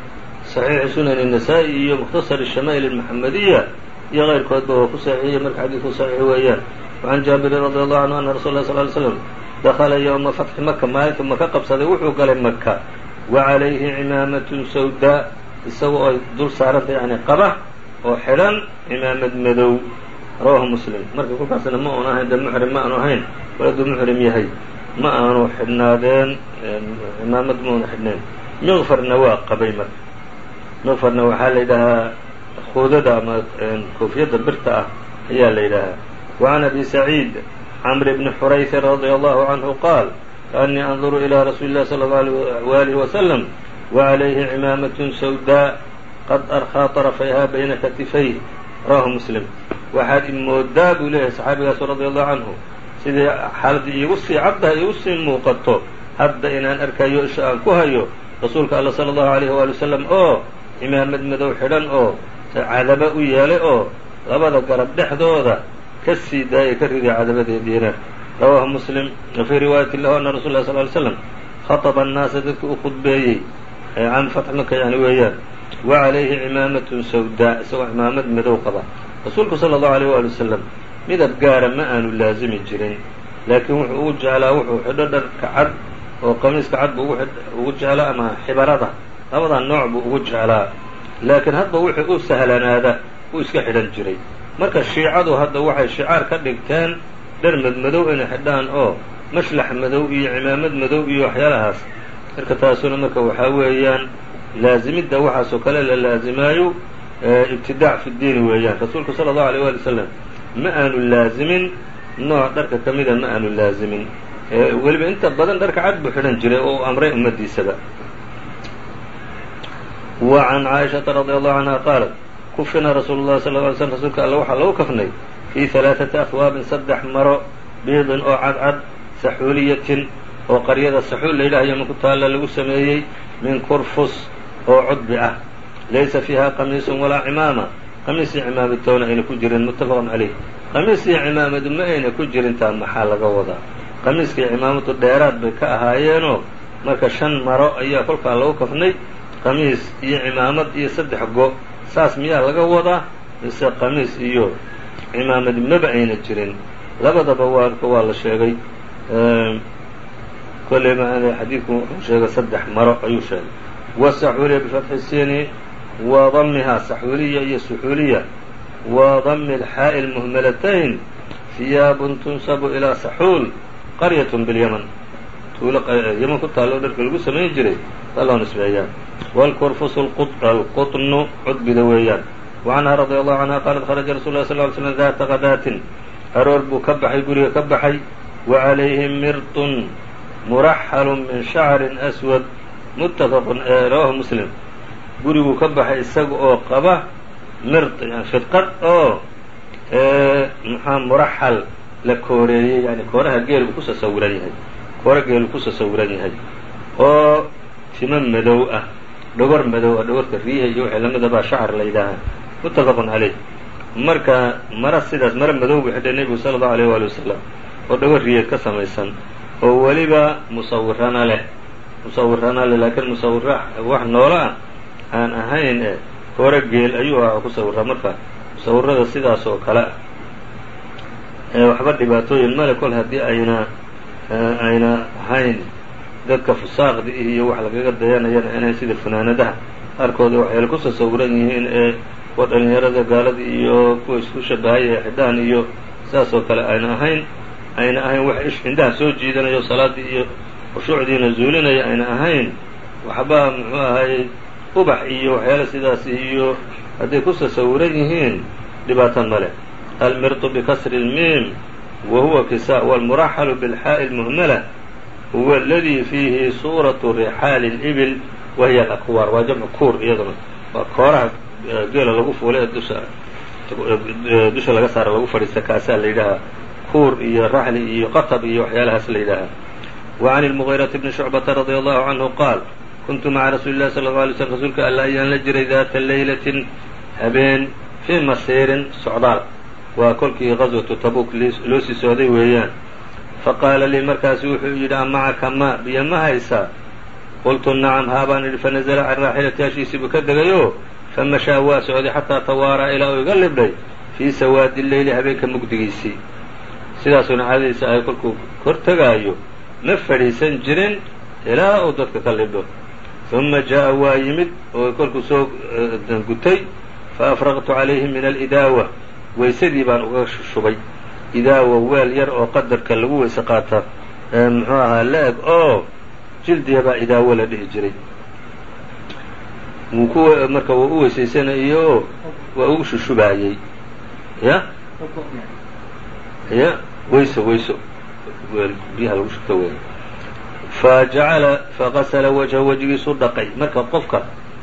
Speaker 2: صaxiixi sunan النasaaئي iyo mukhtasar الshama'il الmaxamadiya iyo keyrkoodba waa ku saxiixiyey marka xadiidku saxiix weeyaan وcan jaabirin radi allahu canhu ana rasul lah sl ly slm dakla ywma fatxi maka maalintu maka qabsaday wuxuu galay maka wa calayhi cimaamatun sawdaa isaga oo dul saaranta yani qaba oo xidhan imaamad madow rawahu muslim. Marka kolkaasna ma aanu ahayn de muxrim ma aanu ahayn waladuu muxrim yahay. Ma aanu xidhnaadeen cimaamad ma aanu xidhneen miqfarna waa qabay marka. Miqfarna waxaa la yidhaahaa huudada ama koofiyadda birta ah ayaa la yidhaahaa. Wacan abi saciid camr bni xuraysin radia allahu canhu qaal kaanii anduru ilaa rasuuli illahi sala allahu alيh waalihi wasalam wa calayhi cimaamatun sawdaa qad arkaa طarafayha bayna katifayh rawahu muslim. Waxaad imoodaa buu leeyahay saxaabigaasu radi allahu canhu. Sidii xaaladii iigu sii caddaha iigu sii muuqato hadda inaan arkayo isha aan ku hayo rasuulka alla sala allahu alayh waali wasalam oo cimaamad madow xidhan oo cadaba u yeelay oo labada garab dhexdooda ka sii daayay ka riday cadabadeediina rawaahu muslim wa riwaayati lahu ana rasul lah sal ly slam khaaba annaasa dadkii u khudbeeyey can fatxmaka yani weeyaan wa calayhi cimaamatun sawdaa isagoo cimaamad madow qaba. Rasuulku sala allahu alayh waali wasalam midab gaara ma aanu laazimi jirin laakiin wuxuu ugu jeclaa wuxuu xidho dharka cad oo qamiiska cad buu ugu jeclaa ama xibarada labadaa nooc buu ugu jeclaa. Laakiin hadba wixii u sahlanaada uu iska xidhan jiray. Marka shiicadu hadda waxay shicaar ka dhigteen dhar madmadow inay xidhaan oo mashlax madow iyo cimaamad madow iyo waxyaalahaas. Marka taasuna marka waxaa weeyaan laazimidda waxaasoo kale la laazimaayo ibtidaac fi ddiini weeyaan rasuulku sala allahu alيyh wali wasalam ma aanu laazimin nooc dharka ka mida ma aanu laazimin weliba inta badan dharka cad buu xidhan jiray oo u amray ummaddiisaba wa can caaishaةa radi allahu canha qaalat kufina rasuulu llahi sal ly slm rasuulka alla waxaa lagu kafnay fii halaaثati ahwaabin saddex maro biidin oo cadcad saxuuliyatin oo qaryada saxuul la yidhaah yama ku taalla lagu sameeyey min kurfus oo cudbi ah. Laysa fiiha qamiisun walaa cimaama. Qamiisii cimaamatoona ayna ku jirin muttafaqun calayh. Qamiisii cimaamadu ma ayna ku jirintaa maxaa laga wadaa? Qamiiskii cimaamadu dheeraad bay ka ahaayeenoo marka shan maro ayaa kolkaa lagu kafnay. Qamiis iyo cimaamad iyo saddex go saas miyaa laga wadaa? Mise qamiis iyo cimaamad maba ayna jirin. Labadaba waaka waa la sheegay kolley maana xadiidku wuxuu sheegay saddex maro ayuu sheegay wasaxuuliya bifatxi siini wa damihaa saxuuliya iyo suxuuliya wa dami lxaa'i lmuhmalatayn hiyaabun tunsabu ilaa saxuul qaryat bilyaman tuulo yaman ku taalla oo dharka lagu samayn jiray taa loo nisbeeyaa wاlkurfus alqطnu cudbida weeyaan وcanha radي allahu canha qaalat kharaja rasul lah sl ly slm daata kadaatin aroor buu ka baxay guriga ka baxay wa calayhi mirطun muraxalu min shacrin aswad muttafaqun rawahu muslim. Guriguu ka baxay isaga oo qaba mir fidqad oo maxaa muraxal la kooreeyey yani kooraha geelku ku sasawiran yahay koora geelu ku sasawiran yahay oo timo madow ah dhogor madow ah dhogorka riyaha iyo wixii lamida baa shacar la yidhaahaa muttafaqun calayh marka mara sidaas mara madow buu xidhay nebigu sala allahu alayh waali wasalam oo dhogor riyeed ka samaysan oo weliba musawirana leh musawirana leh laakiin musawira wax noolo ah aan ahayn e hore geel ayuu ah ku sawiraa marka musawirada sidaas oo kale ah waxba dhibaatooyin male kol haddii ayna ayna ahayn dadka fusaaqda iyo wax lagaga dayanayana inay sida funaanadaha qaarkooda waxay ku soo sawiran yihiin ee kuwa dhalinyarada gaalada iyo kuwa isku shabahay ee xidhaan iyo sidaas oo kale ayna ahayn ayna ahayn wax indhaha soo jiidanayo salaadii iyo khushuucdiina zuulinaya ayna ahayn waxba muxuu ahay ubax iyo waxyaala sidaas iyo hadday ku sasawiran yihiin dhibaato male almirtu bikasri اlmiim wa huwa kisa wاlmuraxalu bilxaaءi اlmuhmala huwa aladii fiihi suuraةu rixaali اlbil wa hiya alakwaar waa jamcu kuur iyaduna waa kooraha geela lagu fuulay ee dusha dusha laga saara lagu fadhiista kaasaa la yidhaahaa kuur iyo raxli iyo qatab iyo waxyaalahaas la yidhaahaa wa can اlmugiiraةi bni shucbata radi allahu canhu qaal kuntu maca rasuuli llahi sala اlه alay slm rasuulka alla ayaan la jiray daata leylatin habeen fii masiirin socdaal waa kolkii qaswatu tabuk loo sii socday weeyaan faqaala lii markaasu wuxuu yidhi amacaka ma biyo ma haysaa qultu nacam haabaan idhi fanazla can raaxilati hashiisii buu ka degayoo famashaa waa socday xataa tawaaraa ilaa uu iga libdhay fii sawaadi leyli habeenka mugdigiisii sidaasuuna caadadiisa ahay kolkuu kor tegaayo ma fadhiisan jirin ilaa uu dadka ka libdho uma jaaءa waa yimid oo kolkuu soo gutay faafraqtu calayhi min alidaawa. Weysadii baan uga shubay. Idaawa weel yar oo qadarka lagu weyse qaata. Muxuu ahaa la-eg oo jildiga baa idaawo la dhihi jiray. Wuu ku marka wuu u weysaysanayay oo waa ugu shushubaayey ya? Ya? Weyso weyso weel biyaha lagu shubto wey fajacala faqasla wajha wejigiisu dhaqay. Marka qofka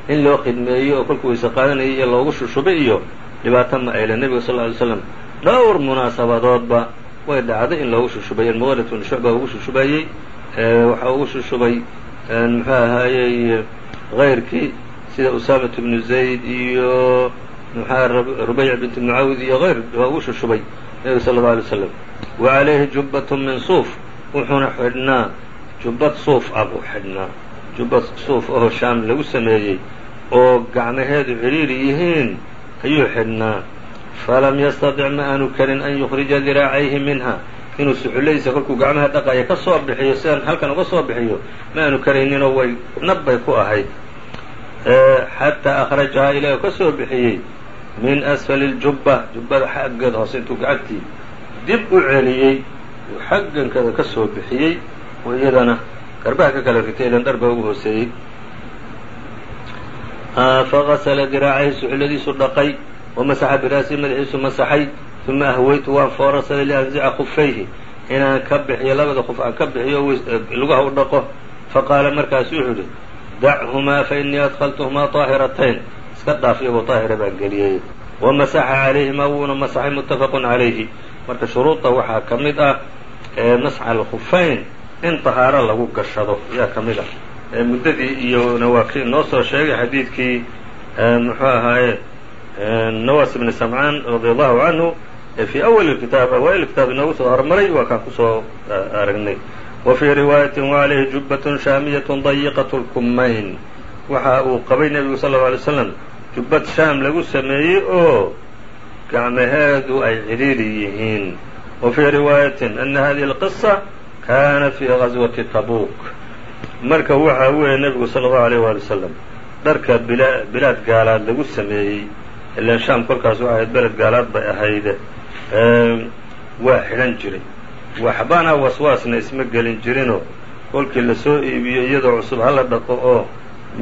Speaker 2: in loo khidmeeyo oo kolkuu weyse qaadanayay iyo loogu shushubay iyo dhibaato ma ayle nebiga sal ly slam dhowr munaasabadoodba way dhacday in loogu shushubay almugirat bn shucba ugu shushubayey waxaa ugu shushubay muxuu ahaayey غayrkii sida usamat bnu zayd iyo mxua rubayc bint mucaawid iyo غayr waa ugu shushubay nebiga sal اlه alay slam wa calayhi jubbat min suuf wuxuuna xidhnaa jubbad suuf ah buu xidhnaa jubbad suuf oo shaam lagu sameeyey oo gacmaheedu cidhiiri yihiin ayuu xidhnaa falam yastaطic ma aanu karin an yukhrija diraacayhi minha inuu suxulladiisa kolkuu gacmaha dhaqaya ka soo bixiyo sidaan halkan uga soo bixiyo ma aanu karayninoo way nab bay ku ahayd xataa akhrajahaa ilaahi ka soo bixiyey min asfali اljubba jubbada xaggeeda hoose intuu gacantii dib u celiyey uu xaggankada ka soo bixiyey oo iyadana garbaha ka kala ritay ilan dhar baa ugu hooseeyey. Fagasla diraacahi suxulladiisu dhaqay wamasaxa bira'sihi madaxiisu masaxay uma ahwaytu waan foorarsaday lianzica khufayhi inaan ka bixiyo labada khuf aan ka bixiyo lugaha u dhaqo. Faqaala markaasu wuxuu yidhi dachumaa fainii adkaltuhumaa طaahiratayn iska dhaaf iyagoo طaahira baan geliyey wamasaxa calayhimaa wuuna masaxay muttafaqun calayhi. Marka shuruuda waxaa ka mid ah masxa alkhufayn in طahaaro lagu gashado ayaa ka mid ah. Muddadii iyona waa kii noo soo sheegay xadiidkii muxuu ahaaye nawas bni samcaan radi allahu canhu fii awali kitaab awaail kitaab inoogu soo hormaray waa kaan ku soo aragnay. Wa fii riwaayatin wacalayhi jubbatun shaamiyatun dayiqat lkumayn waxa uu qabay nebigu sal lla alay slam jubbad shaam lagu sameeyey oo gacmaheedu ay cidhiiri yihiin. Wa fii riwaayatin ana hadihi alqisa kaanat fii gaswati tabuuk. Marka waxa weeye nebigu sala allahu alayh waali wasalam dharka bila bilaad gaalaad lagu sameeyey ilaan shaam kolkaas waxay ahayd beled gaalaad bay ahayde waa xidhan jiray. Waxbana waswaasna isma gelin jirinoo kolkii la soo iibiyo iyadoo cusub hala dhaqo oo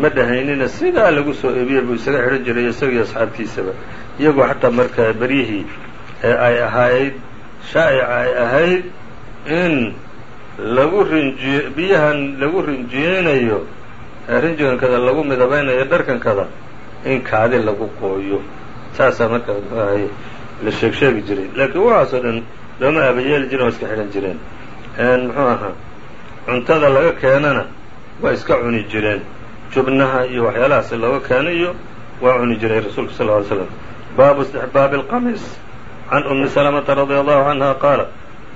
Speaker 2: ma dhahaynina sidaa lagu soo iibiyey buu isaga xidhan jiray isagiyo asxaabtiisaba. Iyagoo xataa marka beryihii ee ay ahayd shaa'ica ay ahayd in lagu rinjiy biyahan lagu rinjiyeynayo rinjigankada lagu midabaynayo dharkankada in kaadi lagu qooyo. Saasaa marka muxuu ahay la sheeg sheegi jiray. Laakiin waxaasoo dhan looma aabayeeli jiren oo iska xidhan jireen. Muxuu ahaa? Cuntada laga keenana waa iska cuni jireen jubnaha iyo waxyaalahaas looga keeniyo waa cuni jiray rasuulka sal ly slam baabu istixbaabi alqamiis can umi salamata radia allahu canha qaala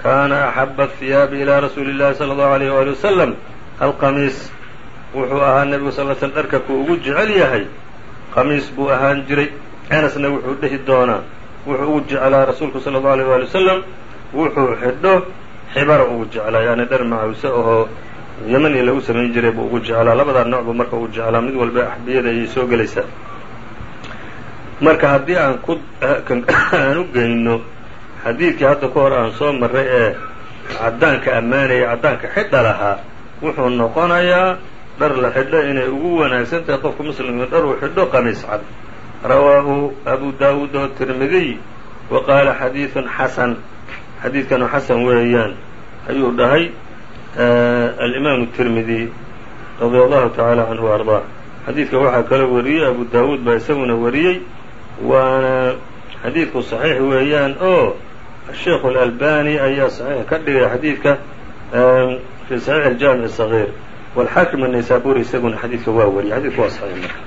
Speaker 2: kaana axaba ahiyaabi ilaa rasuuli llahi sala allahu alayh waali wasalam alqamiis wuxuu ahaa nebigu sal sl dharka kuu ugu jecel yahay. Qamiis buu ahaan jiray anasna wuxuu dhihi doonaa wuxuu ugu jeclaa rasuulku sala allahu alيyh waali wasalam wuxuu xidho xibara ugu jeclaa yani dhar macawse ahoo yemani lagu samayn jiray buu ugu jeclaa. Labadaa nooc buu marka ugu jeclaa. Mid walba axbiyada ayay soo gelaysaa. Marka haddii aan ku aan u geyno xadiidkii hadda ka hor aan soo marray ee caddaanka ammaanaya caddaanka xidha lahaa wuxuu noqonayaa dhar la xidho inay ugu wanaagsan tahay qofka muslimka. Dhar uu xidho qamiis cad. Rawaahu abu daawuud oo tirmidiy wa qaala xadiidun xasan. Xadiidkanu xasan weeyaan. Ayuu dhahay alimaamu tirmidi radia allahu tacaala canhu wa ardaa xadiidka waxaa kaloo wariyey abu daawuud baa isaguna wariyey waana xadiidku صaxiix weeyaan oo الsheikh اlalbani ayaa صaxiix ka dhigay xadiidka fi صaxiix اjaamiع الصغيir wاlxaakim الnaysaburi isaguna xadiidka waa wariyay xadidku waa صaxiix marka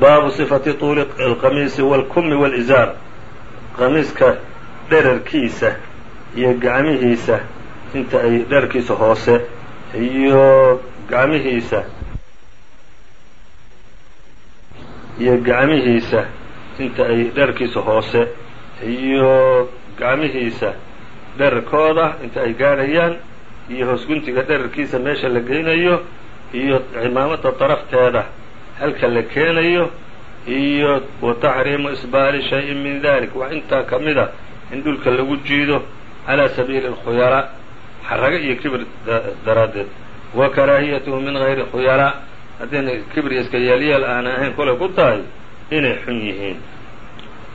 Speaker 2: baabu صifati طuuli اlqamiisi wاlkumi wاlizaar qamiiska dherarkiisa iyo gacmihiisa inta ay dherarkiisa hoose iyo gacmihiisa iyo gacmihiisa inta ay dherarkiisa hoose iyo gacmihiisa dherarkooda inta ay gaadhayaan iyo hoosguntiga dherarkiisa meesha la geynayo iyo cimaamada darafteeda halka la keenayo iyo wa taxriimu isbaali shay-in min dalik wax intaa ka mid a in dhulka lagu jiido calaa sabiili اlkhuyalaa xarago iyo kibir daraaddeed wa karaahiyatuhu min gayri khuyalaa haddayna kibir iyo iska yeelyeel aanay ahayn kolay ku tahay inay xun yihiin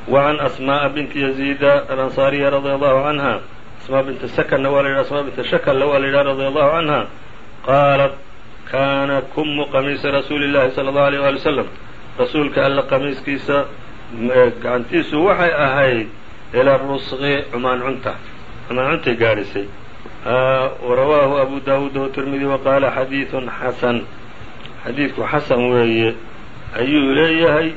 Speaker 2: wa can asmaaءa binti yaziida alansaariya radia allahu canha asmaa binta sakanna waa la yidhaha asmaa binta shakanna waa la yidhaha radia allahu canha qaalat kaana kumu qamiisi rasuuli llahi sala allahu alيyh wali wslam rasuulka alla qamiiskiisa gacantiisu waxay ahayd ila rusqi cumaan cunta cumaan cuntay gaadhisay rawaahu abu daawuud wtirmidi waqaala xadiidun xasan xadiidku xasan weeye ayuu leeyahay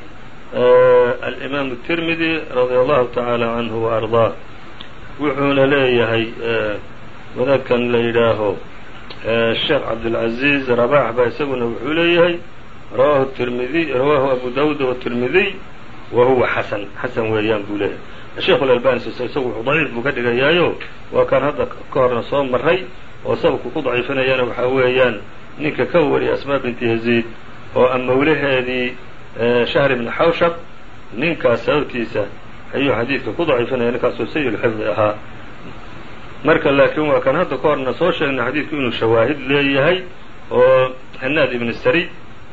Speaker 2: alimaamu tirmidi radia allahu tacaala canhu wa ardaa wuxuuna leeyahay wadaadkan la yidhaaho sheekh cabdilcaziiz rabax baa isaguna wuxuu leeyahay rawahu tirmidiy rawaahu abu daawuud watirmidiy wa huwa xasan xasan weeyaan buu leeyahay sheikh alalbani isagu wuxuu daciif buu ka dhigayaayo. Waa kan hadda ka horna soo maray oo sababku ku daciifinayana waxaa weeyaan ninka ka wariyay asmaa binti yaziid oo a mawlaheedii shahr ibni xawshab ninkaas sababtiisa ayuu xadiidka ku daciifinaya ninkaasoo sayulxifdi ahaa. Marka laakiin waa kan hadda ka horna soo sheegnay xadiidku inuu shawaahid leeyahay oo hanaad ibni sari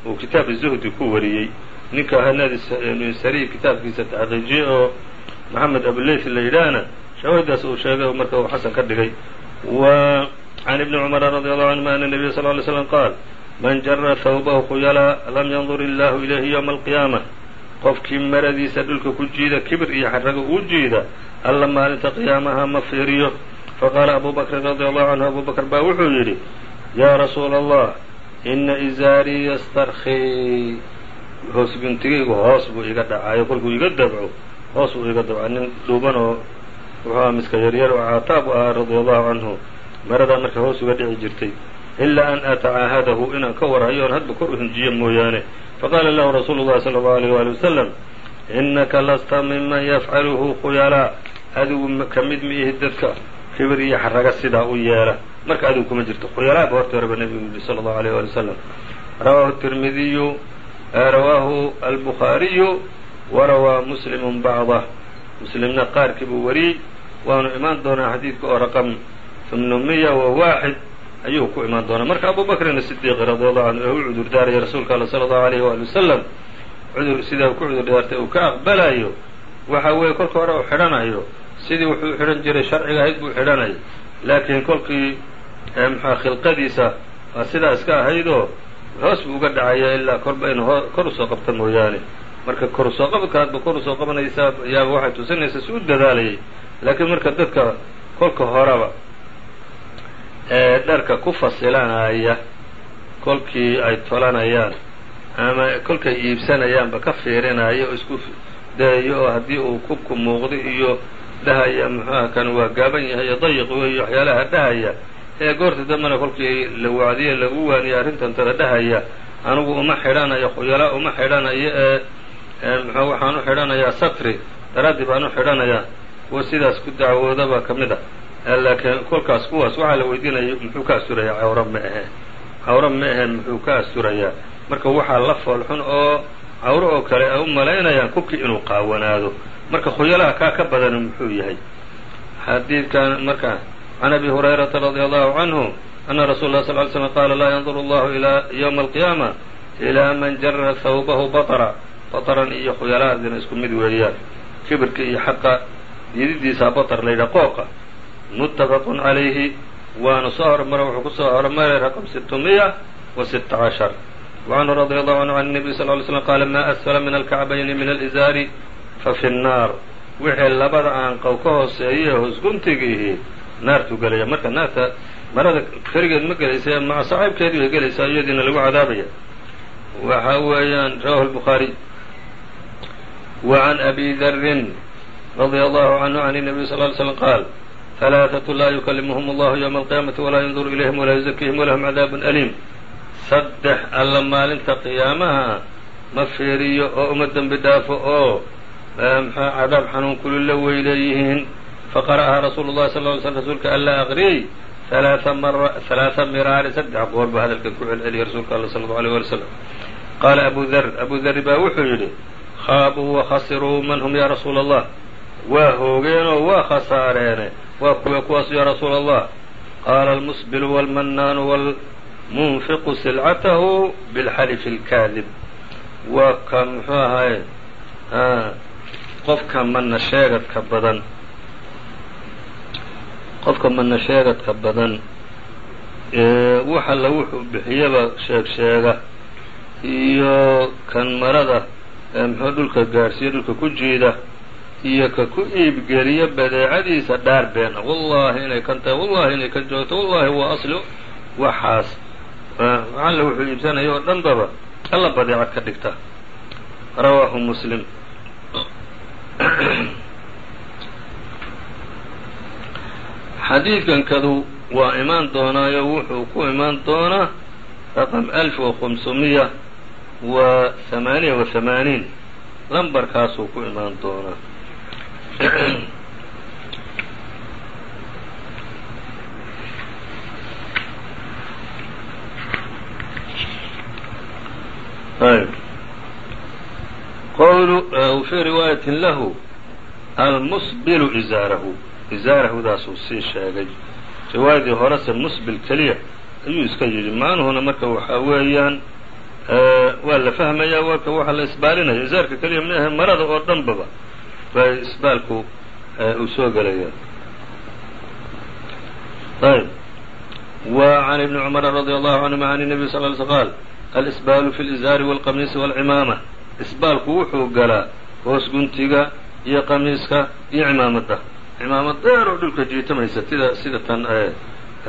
Speaker 2: uu kitaab zuhdi ku wariyey ninka hanaad ibni sari kitaabkiisa taxqiijiyey oo maxamed abuleyth la yidhaahna shawaahiddaas uu sheegay marka uu xasan ka dhigay. Wa can ibni cumara radi allahu canhuma ana nebiya sal ly slam qaal man jara hawbahu khuyalaa lam yandur illaahu ilayhi yowma alqiyaama qofkii maradiisa dhulka ku jiida kibir iyo xaraga uu jiida alla maalinta qiyaamaha ma fiiriyo. Faqaala abu bakrin radia allahu canhu abu bakr baa wuxuu yidhi yaa rasuula allah ina izaarii yastarkii hoos guntigaygu hoos buu iga dhacaayo kolkuu iga dabco hoos buu iga dabca nin dhuuban oo wuxuu aha miska yaryar oo caataab u ahaa radia allahu canhu maradaa marka hoos uga dhici jirtay ilaa an atacaahadahu inaan ka warhayo on hadba kor u hinjiyo mooyaane. Faqaala lahu rasuulu llahi sala allahu alayh waali wasalam innaka lasta miman yafcaluhu khuyalaa adigu ka mid miihi dadka kibir iyo xaraga sidaa u yeela. Marka adigu kuma jirto khuyalaa ba horta horeba nebigu yidhi sala allahu alayh waali wasalam rawaahu tirmidiyu rawaahu albukhaariyu wa rawaa muslimun bacdah muslimna qaarkii buu wariyey waanu imaan doonaa xadiidka oo raqam humnumiya wa waaxid ayuu ku imaan doonaa marka abu bakrin sidiiq radi allahu canhu ee u cudur daaraya rasuulka alla sala allahu alayh waali wasalam cudur sidaa ku cudur daartay uu ka aqbalayo waxa weeye kolka hore uu xidhanayo sidii wuxuu xidhan jiray sharciga ahayd buu xidhanayay laakiin kolkii mxua khilqadiisa sidaa iska ahaydoo hoos buu uga dhacaya ilaa korba inu kor u soo qabta mooyaane marka kor u soo qabadka hadba kor u soo qabanaysaa yaaba waxay tusinaysaa si u dadaalayay. Laakiin marka dadka kolka horeba ee dharka ku fasilanaya kolkii ay tolanayaan ama kolkay iibsanayaanba ka fiirinayo oo isku dayayo oo haddii uu kubku muuqdo iyo dhahaya muxuuha kan waa gaaban yahay iyo dayiq weeyo waxyaalaha dhahaya ee goorta dambena kolkii la wacdiye lagu waaniye arrintan tada dhahaya anigu uma xidhanayo khuyala uma xidhanayo ee mxuu waxaan u xidhanayaa satri daraaddii baan u xidhanayaa. Kuwa sidaas ku dacwoodaba ka mid a. Laakiin kolkaas kuwaas waxaa la weydiinaya muxuu ka asturayaa cawro ma ahe cawro ma ahe muxuu ka asturayaa marka waxaa la foolxun oo cawro oo kale ay u malaynayaan kubkii inuu qaawanaado. Marka khuyalaha kaa ka badani muxuu yahay. Xadiidkan marka can abi hurayrata radi allahu canhu ana rasuul lah sal ly slm qaala laa yanduru allahu ilaa ywma alqiyaama ilaa man jara hawbahu baطra bataran iyo xuyaalahaasina isku mid weeyaan kibirka iyo xaqa diididiisaa batar laydhaha qooqa muttafaqun calayhi waanu soo hormara wuxuu ku soo hormaray raqam sitmiya wa sita cashar. Wacanhu radia allahu canhu can nebiy sal ly slm qaala maa asfala min alkacbayni min alizaari fa fi nnaar wixii labada aanqow ka hooseeye hoosguntigiihi naartuu gelaya marka naarta marada keligeed ma gelaysa maca saxiibkeed way gelaysaa iyadiina lagu cadaabaya. Waxa weeyaan rawahu lbukhaariy وعن أbي ذر رضي الله عنه عن النبي صلى اه علي سلم qاal ثلاثة laa يكلمهم الله يوم القيامة وlaa ينظر إليهم وlaa يزكيهم وlهم عdاaب أليم saddex alla maalinta qiyaamaha ma fiiriyo oo uma dembi dhaafo oo mxua cadaab xanuun kulula way leeyihiin faqara'ahaa rasuulu الlahi صلى اه علي sلم rasuulka alla aqriyey ثaلaaثa miraari saddex goor ba hadalkan ku celceliyay rasuulka all صلى الله عليه ولي وسلم qaala abu dr abu dri baa wuxuu yidhi khaabuu وkhasiruu man hm ya rasuula الlah waa hoogeenoo waa khasaareene waa kuwa kuwaas ya rasuula allah qaala almusbilu wاlmannaanu wاlmunfiqu silcatahu bilxalifi اlkaadib waa ka muxuu ahaye qofka mana sheegadka badan qofka mana sheegadka badan wax alla wuxuu bixiyaba sheeg sheega iyo kan marada muxuu dhulka gaadhsiiya dhulka ku jiida iyo ka ku iibgeliyo badeecadiisa dhaar beena wallahi inay kan tahay wallahi inay kan joogto wallahi waa asli waxaas alla wuxuu iibsanaya oo dhan baba alla badeecad ka dhigta. Rawaahu muslim. Xadiidkankadu waa imaan doonaayo wuxuu ku imaan doonaa raqam alf wa khamsumiya wa hamaaniya wa hamaaniin lambarkaasuu ku imaan doonaa qwl fي riwaayaة lahu almusbilu izaarahu. Izaarahudaasuu sii sheegay. Riwaayadii horese musbil keliya ayuu iska yidhi macnuhuna marka waxaa weeyaan waa la fahmayaa waka waxa la isbaalinaya izaarka keliya maahe marada oo dhan baba baa isbaalku uu soo gelaya ayb w عn ibni cmr radي allahu canهuma عan النبي صl ل sl qaal alsbaalu fi اlإzaari wاlqamiisi wاlcimaamة isbaalku wuxuu galaa hoos guntiga iyo qamiiska iyo cimaamadda cimaamad dheer oo dhulka jiitamaysa sida sida tan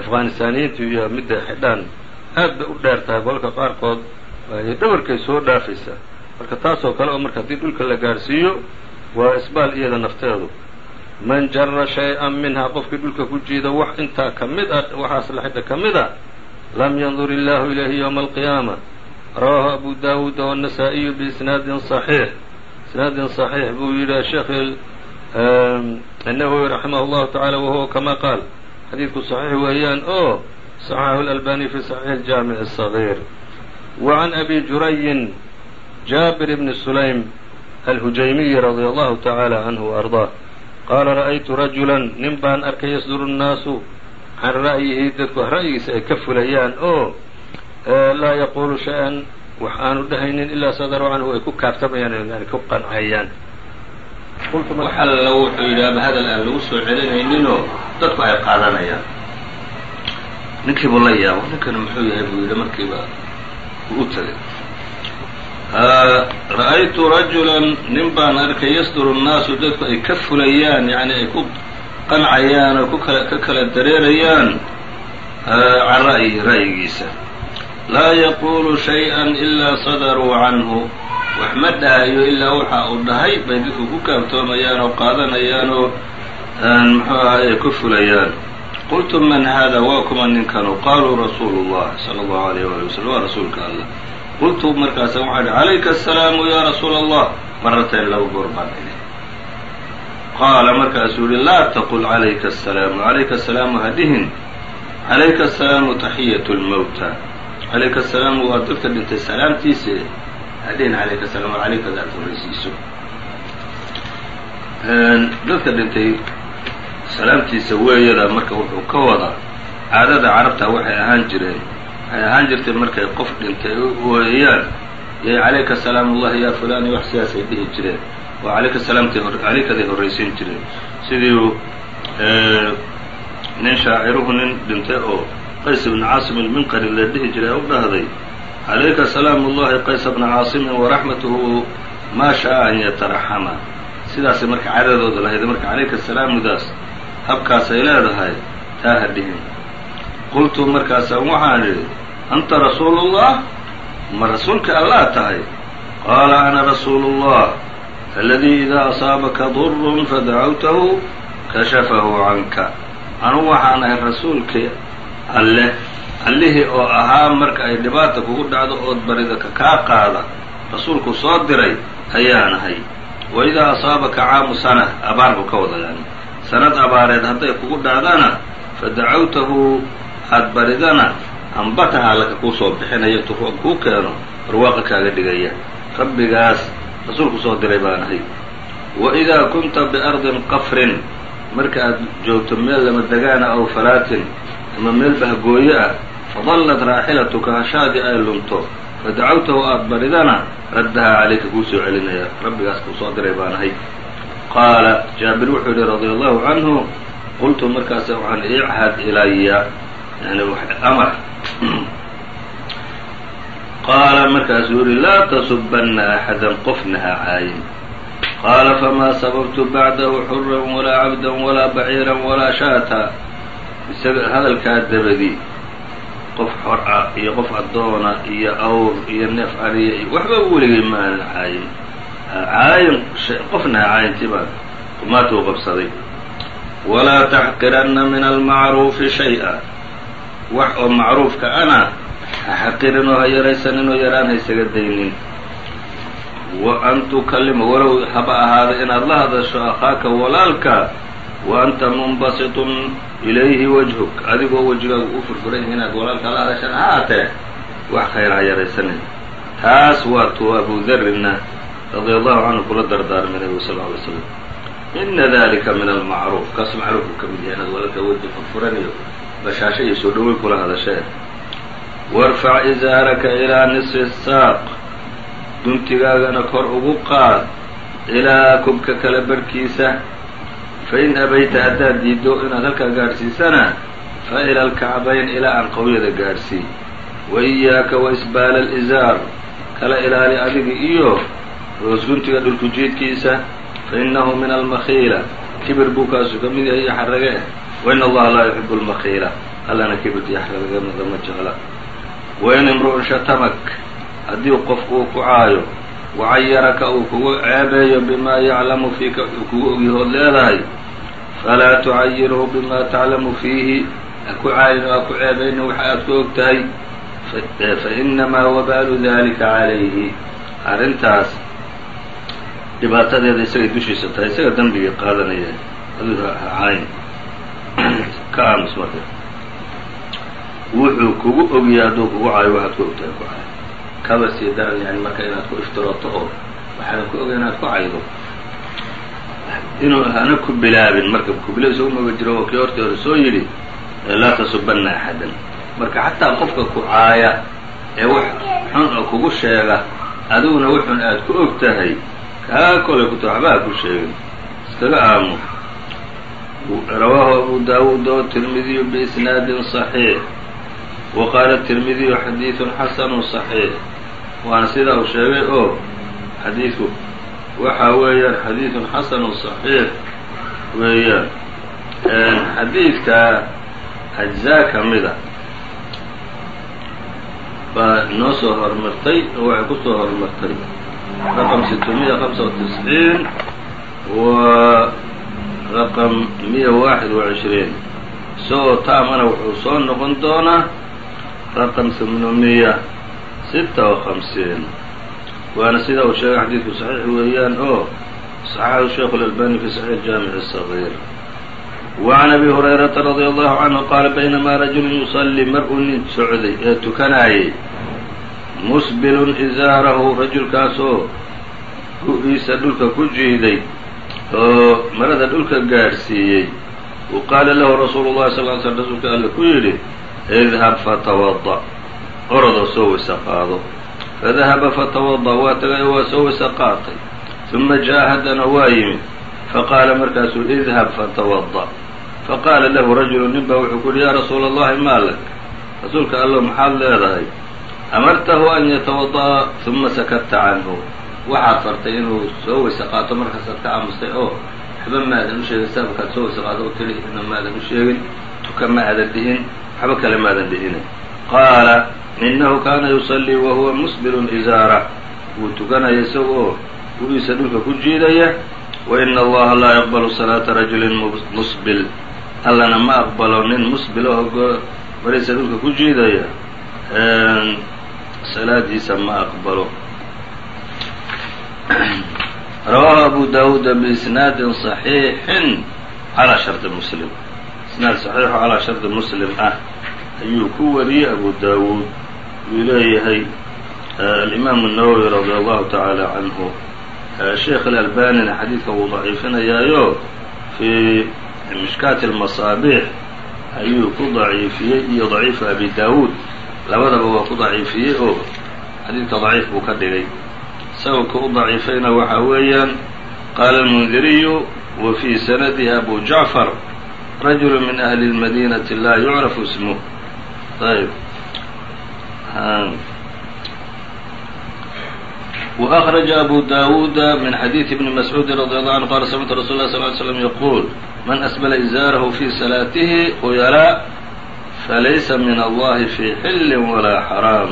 Speaker 2: afghanistaaniyiintu iyo midda xidhaan aad bay u dheer tahay golka qaarkood dhabarkay soo dhaafaysaa marka taasoo kale oo marka haddii dhulka la gaarsiiyo waa isbaal iyada nafteedu. Man jara shay-an minhaa qofkii dhulka ku jiida wax intaa ka mid a waxaas laxidda ka mid ah, a ah, lam yandur illaahu ilayhi yowma alqiyaama rawahu abu daawuuda wanasaa-iyu biisnaadin saxiix. Isnaadin saxiix buu yidhi sheekh annawowi raximah allahu tacaala wahuwa kama qaal. Xadiidku saxiix weeyaan oo saxaxu اlalbani fi saxiix jaamic sagiir وعan abi jurayin jaabir bni sulaym alhujaymiyi radي allahu taعaalى canhu وarضaah qaala ra'aytu rajula nin baan arkay yasduru الnaasu can ra'yihi dadku ra'yigiisa ay ka fulayaan oo laa yaquulu shay-an wax aanu dhahaynin ilaa sadaro canhu ay ku kaaftamayaan yani ku qancayaan
Speaker 3: waxalla wuxuu yidhaaba hadal aan lagu soo celinayninoo dadku ay qaadanayaan ninkii buu la yaabo ninkana muxuu yahay buu yidhi markiiba uu u tegay ra'aytu rajulan nin baan arkay yasduru nnaasu dadku ay ka fulayaan yani ay ku qancayaan oo ku kala ka kala dareerayaan can ra'yihi ra'yigiisa.
Speaker 2: Laa yaquulu shay-an ilaa sadaruu canhu. Wax ma dhahayo ilaa waxa uu dhahay bay dadku ku kaaftoomayaan oo qaadanayaan oo muxuu ahaye ku fulayaan qultu man hada waa kuma ninkanu qaaluu rasuulu اllah salى اllahu alayh wali waslm waa rasuulka allah qultu markaasa waxaa idhi calayka asalaamu ya rasuula allah maratayn laba goor baan idhi qaala markaasuu yihi laa taqul calayka asalaamu calayka asalaamu ha dhihin calayka asalaamu taxiyat lmowta calayka asalaamu waa dadka dhintay salaamtiisa hadhihin calayka asalaam waa calaykada aad horraysiiso dadka dhintay salaamtiisa weeyada marka wuxuu ka wadaa caadada carabta waxay ahaan jireen. Waxay ahaan jirtay markay qof dhintay weeyaan yay calayka salaam ullahi ya fulan iyo wax sidaasay dhihi jireen. Oo calayka salaamtay calaykaday horraysiin jireen. Sidii nin shaaciruhu nin dhintay oo qays ibna caasim ilminqari la dhihi jiray u dhahday calayka salaamu ullahi qays bna caasimin waraxmatuhu maa sha'a an yataraxama. Sidaasay marka cadadooda lahayd marka calayka salaamudaas habkaasay leedahay taa ha dhihin qultu markaasa waxaan idhi anta rasuulu ullah ma rasuulka allah tahay? Qaala ana rasuulu اllah aladii idaa asaabaka durun fadacawtahu kashafahu canka anugu waxaan ahay rasuulkii alleh allihii oo ahaa marka ay dhibaata kugu dhacdo ood barida ka kaa qaada rasuulku soo diray ayaan ahay. Wa idaa asaabaka caamu sana abaar ka wada yani sanad abaareed hadday kugu dhacdana fadacawtahu aad baridana ambataha laka kuu soo bixinaya intuu kuu keeno barwaaqa kaaga dhigaya. Rabbigaas rasuulku soo diray baan ahay. Wa idaa kunta biardin qafrin marka aad joogto meel lama degaana aw falaatin ama meel bahgooyo ah fadallat raaxilatuka hashaadii ay lunto. Fadacawtahu aad baridana raddahaa calayka kuu soo celinaya. Rabbigaas kuu soo diray baan ahay qaala jaabir wuxuu yihi radia allahu canhu qultu markaasa waxaan ichad ilaya yani amar. Qaala markaasuu yihi laa tasubanna axadan qofna ha caayin. Qaala famaa sababtu bacdahu xuran walaa cabdan walaa baciiran walaa shaata. Isaga hadalkaa dabadii qof xor ah iyo qof addoona iyo awr iyo neef ariya iyo waxba weligay ma caayin caayin qofna ha caayintii baan qumaatuu qabsaday walaa taxqiranna min almacruufi shay-a wax oo macruufka ana ha xaqirin oo ha yaraysanin oo yaraan ha ysaga daynin wa an tukallima walow haba ahaada inaad la hadasho akhaaka walaalka wa anta munbasitun ilayhi wajhuk adigoo wejigaagu u furfuran inaad walaalka la hadashan haatee wax khayr ha yaraysanin taas waa tuu abu radia allahu canhu kula dardaarmay nabigu sal alay slam ina dalika min almacruuf kaas macruufku ka mid yahay inaad walaalka weji furfuranayo bashaasho iyo soo dhaweyn kula hadasheen warfac izaaraka ilaa nisfi saaq. Guntigaagana kor ugu qaad ilaa kubka kala barhkiisa fain abayta haddaad diiddo inaad halkaa gaadhsiisana fa ila alkacbayn ilaa aan qowyada gaadhsii wa iyaaka wa isbaala alizaar. Kala ilaali adiga iyo hoos guntiga dhulku jiidkiisa fa innahu min almakhiila. Kibir buu kaasu ka mid yahay iyo xarage wa in allaha laa yuxibu almakhiila. Allana kibirka iyo xaragamada ma jecla. Wain imru'un shatamak haddii qof uu ku caayo wacayaraka uu kugu ceebeeyo bimaa yaclamu fiika uu kugu ogyahood leedahay falaa tucayirhu bima taclamu fiihi. Ha ku caayin oo ha ku ceebaynin waxa aad ku og tahay fa inamaa wabaalu dalika calayhi. Arrintaas dhibaatadeeda isagay dushiisa tahay isaga dembigii qaadanaya aduu ka aamus marka. Wuxuu kugu ogyahay hadduu kugu caayo waxaad ku ogtahay ku caayo. Kaba sii daran yani marka inaad ku iftirooto oo waxaadan ku ogay inaad ku caydo inuu hana ku bilaabin marka kubila isagu maba jiro oo kii hortii hore soo yidhi laa tasubanna axadan. Marka xataa qofka ku caaya ee wax xun oo kugu sheega adiguna wuxun aad ku og tahay kaa kolay kuta waxba ha ku sheegin iskaga aamu rawaahu abu daawuud oo tirmidiyu biisnaadin صaxiix wa qaala tirmidiyu xadiidun xasanu صaxiix waana sidaa uu sheegay oo xadiidku waxa weeyaan xadiidun xasanu صaxiix weeyaan xadiidka ajzaa ka mida baa noo soo hormartay oo waxay ku soo hormartay raqم ستمية خمسة وتسعين و raqم مية واحد وعشhرين isagoo taamana wuxuu soo noqon doonaa raqم ثمنمية ستة وخمسين waana sida uu sheegay xadiidku صaxiix weeyaan oo صaxaxahu sheikh الألbاني في صaحيح الجامع الصغير وعن أbي هريرةa رضي الله عنه qاala بynmaa رaجuل يصلي mar uu nin socday ee tukanaayay musbilun izaarahu rajulkaasoo gu-iisa dhulka ku jiiday oo marada dhulka gaadhsiiyey wa qaala lahu rasuulu llahi sal ly slm rasuulka alle ku yidhi idhab fatawada orodoo soo weyse qaado fadahaba fatawada waa tagay oo waa soo weyse qaatay uma jaa haddana waa yimid. Faqaala markaasuu idhab fatawada faqaala lahu rajulu nin baa wuxuu ku yihi yaa rasuula allahi maa lak? Rasuulka allo maxaad leedahay amartahu an yatawada'a uma sakatta canhu waxaad fartay inuu soo weyse qaato markaasaad ka aamustay oo waxba maadan u sheegin soo weyse qaado oo keli ina maadan u sheegin tuka ma aadan dhihin waxba kale maadan dhihine qaala inahu kaana yusallii wa huwa musbilun izaara wuu tukanaya isagoo gugiisa dhulka ku jiidaya wa ina allaha laa yaqbalu salaata rajulin musbil allana ma aqbalo nin musbil oo mariisa dhulka ku jiidaya salaadiisa ma aqbalo rawaahu abu dawuuda biisnaadin صaxiixin calaa shardi muslim isnaad saxiixo calaa shardi muslim ah ayuu ku wariyey abu dawuud wuu leeyahay alimaamu الnawowi radi allahu tacaala canhu sheekh alalbanina xadiidka wuu daciifinayaayo fii mishkaati اlmasaabiix ayuu ku daciifiyey iyo daciifu abi dawuud labadaba waa ku daciifiyey oo xadiidka daciif buu ka dhigay sababka u daciifayna waxaa weeyaan qaala almundiriyu wa fii sanadihi abu jacfar rajulu min ahli اlmadinati laa yucrafu ismuh ayb وأخرج أbو dاوuد من xadيiث بن مسعوud رضي الله عنه qال سمعت رsuل الله صل ل سلم يقول من أسبل إزاarه في صلاaته خyلاء falaysa min allahi fii xillin walaa xaraam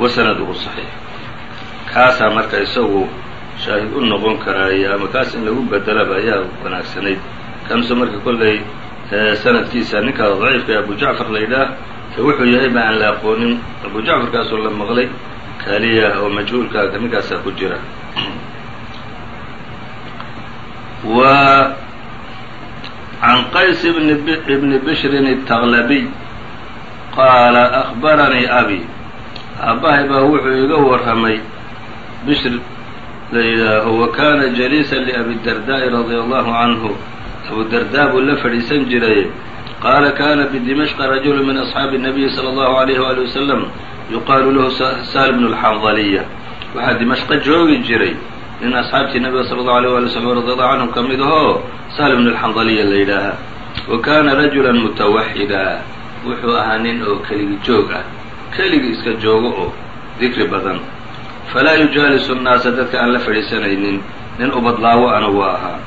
Speaker 2: wa sanaduhu saxiix kaasaa marka isagu shaahid u noqon karaayo ama kaas in lagu bedelaba ayaa wanaagsanayd kamse marka kollay sanadkiisa ninkaa daciifka ee abu jacfar la ydhaah ee wuxuu yahay ba aan la aqoonin abu jacfarkaasoo la maqlay kaliya oo majhuulkaaka ninkaasaa ku jira wa can qays ibni bishrin الtaqlabiy qaala akbaranii abi. Aabbahay baa wuxuu iga warramay bishr la yidhaaho wa kaana jaliisan liabidardaa'i radia allahu canhu. Abudardaa buu la fadhiisan jiray qaala kaana bidimashqa rajulu min asxaabi nabiyi sala allahu alayhi waali wasalam yuqaalu lahu sahl bnu alxandaliya waxaa dimashqo joogi jiray nin asxaabtii nabiga sala allahu alayh waali wasalam radiallahu canhum ka mid ahoo sahl bnu alxandaliya la yidhaahaa wa kaana rajulan mutawaxida wuxuu ahaa nin oo keligi joog ah. Keligii iska joogo oo dikri badan. Falaa yujaalisu nnaasa dadka aan la fadhiisanaynin nin ubadlaawo ana waa ahaa.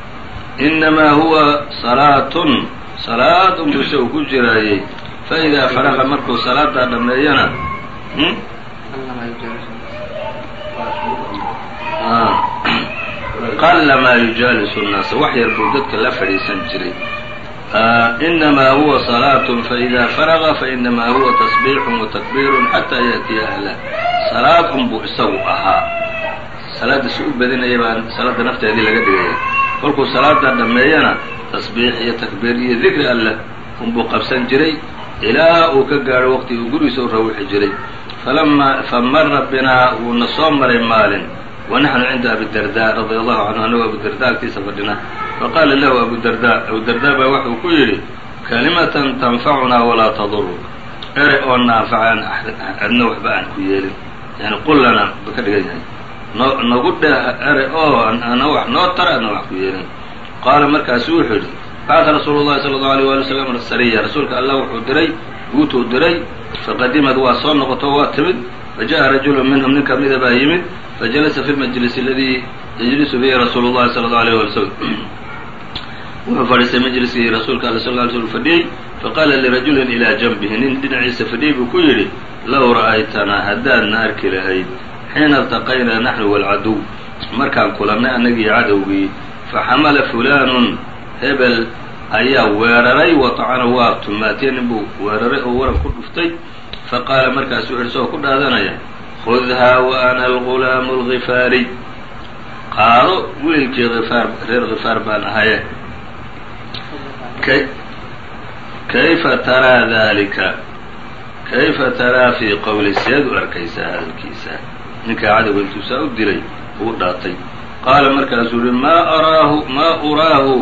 Speaker 2: Inamaa huwa salaatun salaad unbuu isagu ku jiraayey. Fa idaa faraqa markuu salaadaa dhammeeyana qala maa yujaalisu nnaasa wax yar buu dadka la fadhiisan jiray inamaa huwa salaaة faإida faraga fainamaa huwa tasbiixu watakbiiru xataa yaأtiya ahlah salaad un buu isagu ahaa salaadda si u badinaya baa salaadda nafteedii laga dhigaya kolkuu salaada dhammeeyana tasbiix iyo takbiir iyo dikri alleh unbuu qabsan jiray ilaa uu ka gaadho waqtigii uu gurigiisa u rawixi jiray falama famara binaa wuuna soo maray maalin wanaxnu cinda abidarda radia allahu canhu anagoo abudarda agtiisa fadhina faqaala lahu abudarda abudarda baa wuxuu ku yidhi kalimatan tanfacunaa walaa taduru ere oo na anfacaan adna waxba aan ku yeelin yani qullana ba ka dhigan yahay no nagu dheh ere oo ana wax noo tara adna wax ku yeelin qaala markaasu wuxuu yidhi bacata rasuulu llahi sala allahu alيyh wali wslam sariya rasuulka allah wuxuu diray guutuu diray faqadimad waa soo noqoto waa timid fajaءa rajulu minhum nin kamida baa yimid fajalasa fi lmajlis aladii yajlisu fihi rasuulu llahi sala allahu alيyh wali slm wuxuu fadhiistay majliskii rasuulka alle sal ly slm fadhiyey faqaala lirajulin ilaa janbihi. Nin dhinaciisa fadhiyay buu ku yidhi low ra'aytanaa haddaadna arki lahayd xiina iltaqaynaa naxnu waalcaduw markaan kulannay annagii cadowgii faxamala fulaanun hebel ayaa weeraray watacana waa nin buu weeraray oo waran ku dhuftay faqaala markaasuu yihi isagoo ku dhaadanaya khudhaa wa ana algulaamu algifaariy qaado wiilkii ifaar reer khifaar baan ahaye kayfa taraa dalika kayfa taraa fii qowli seed u arkaysaa hadalkiisa ninkaa cadowga intuusaa u dilay uu dhaatay qaala markaasuu yihi maa araahu maa uraahu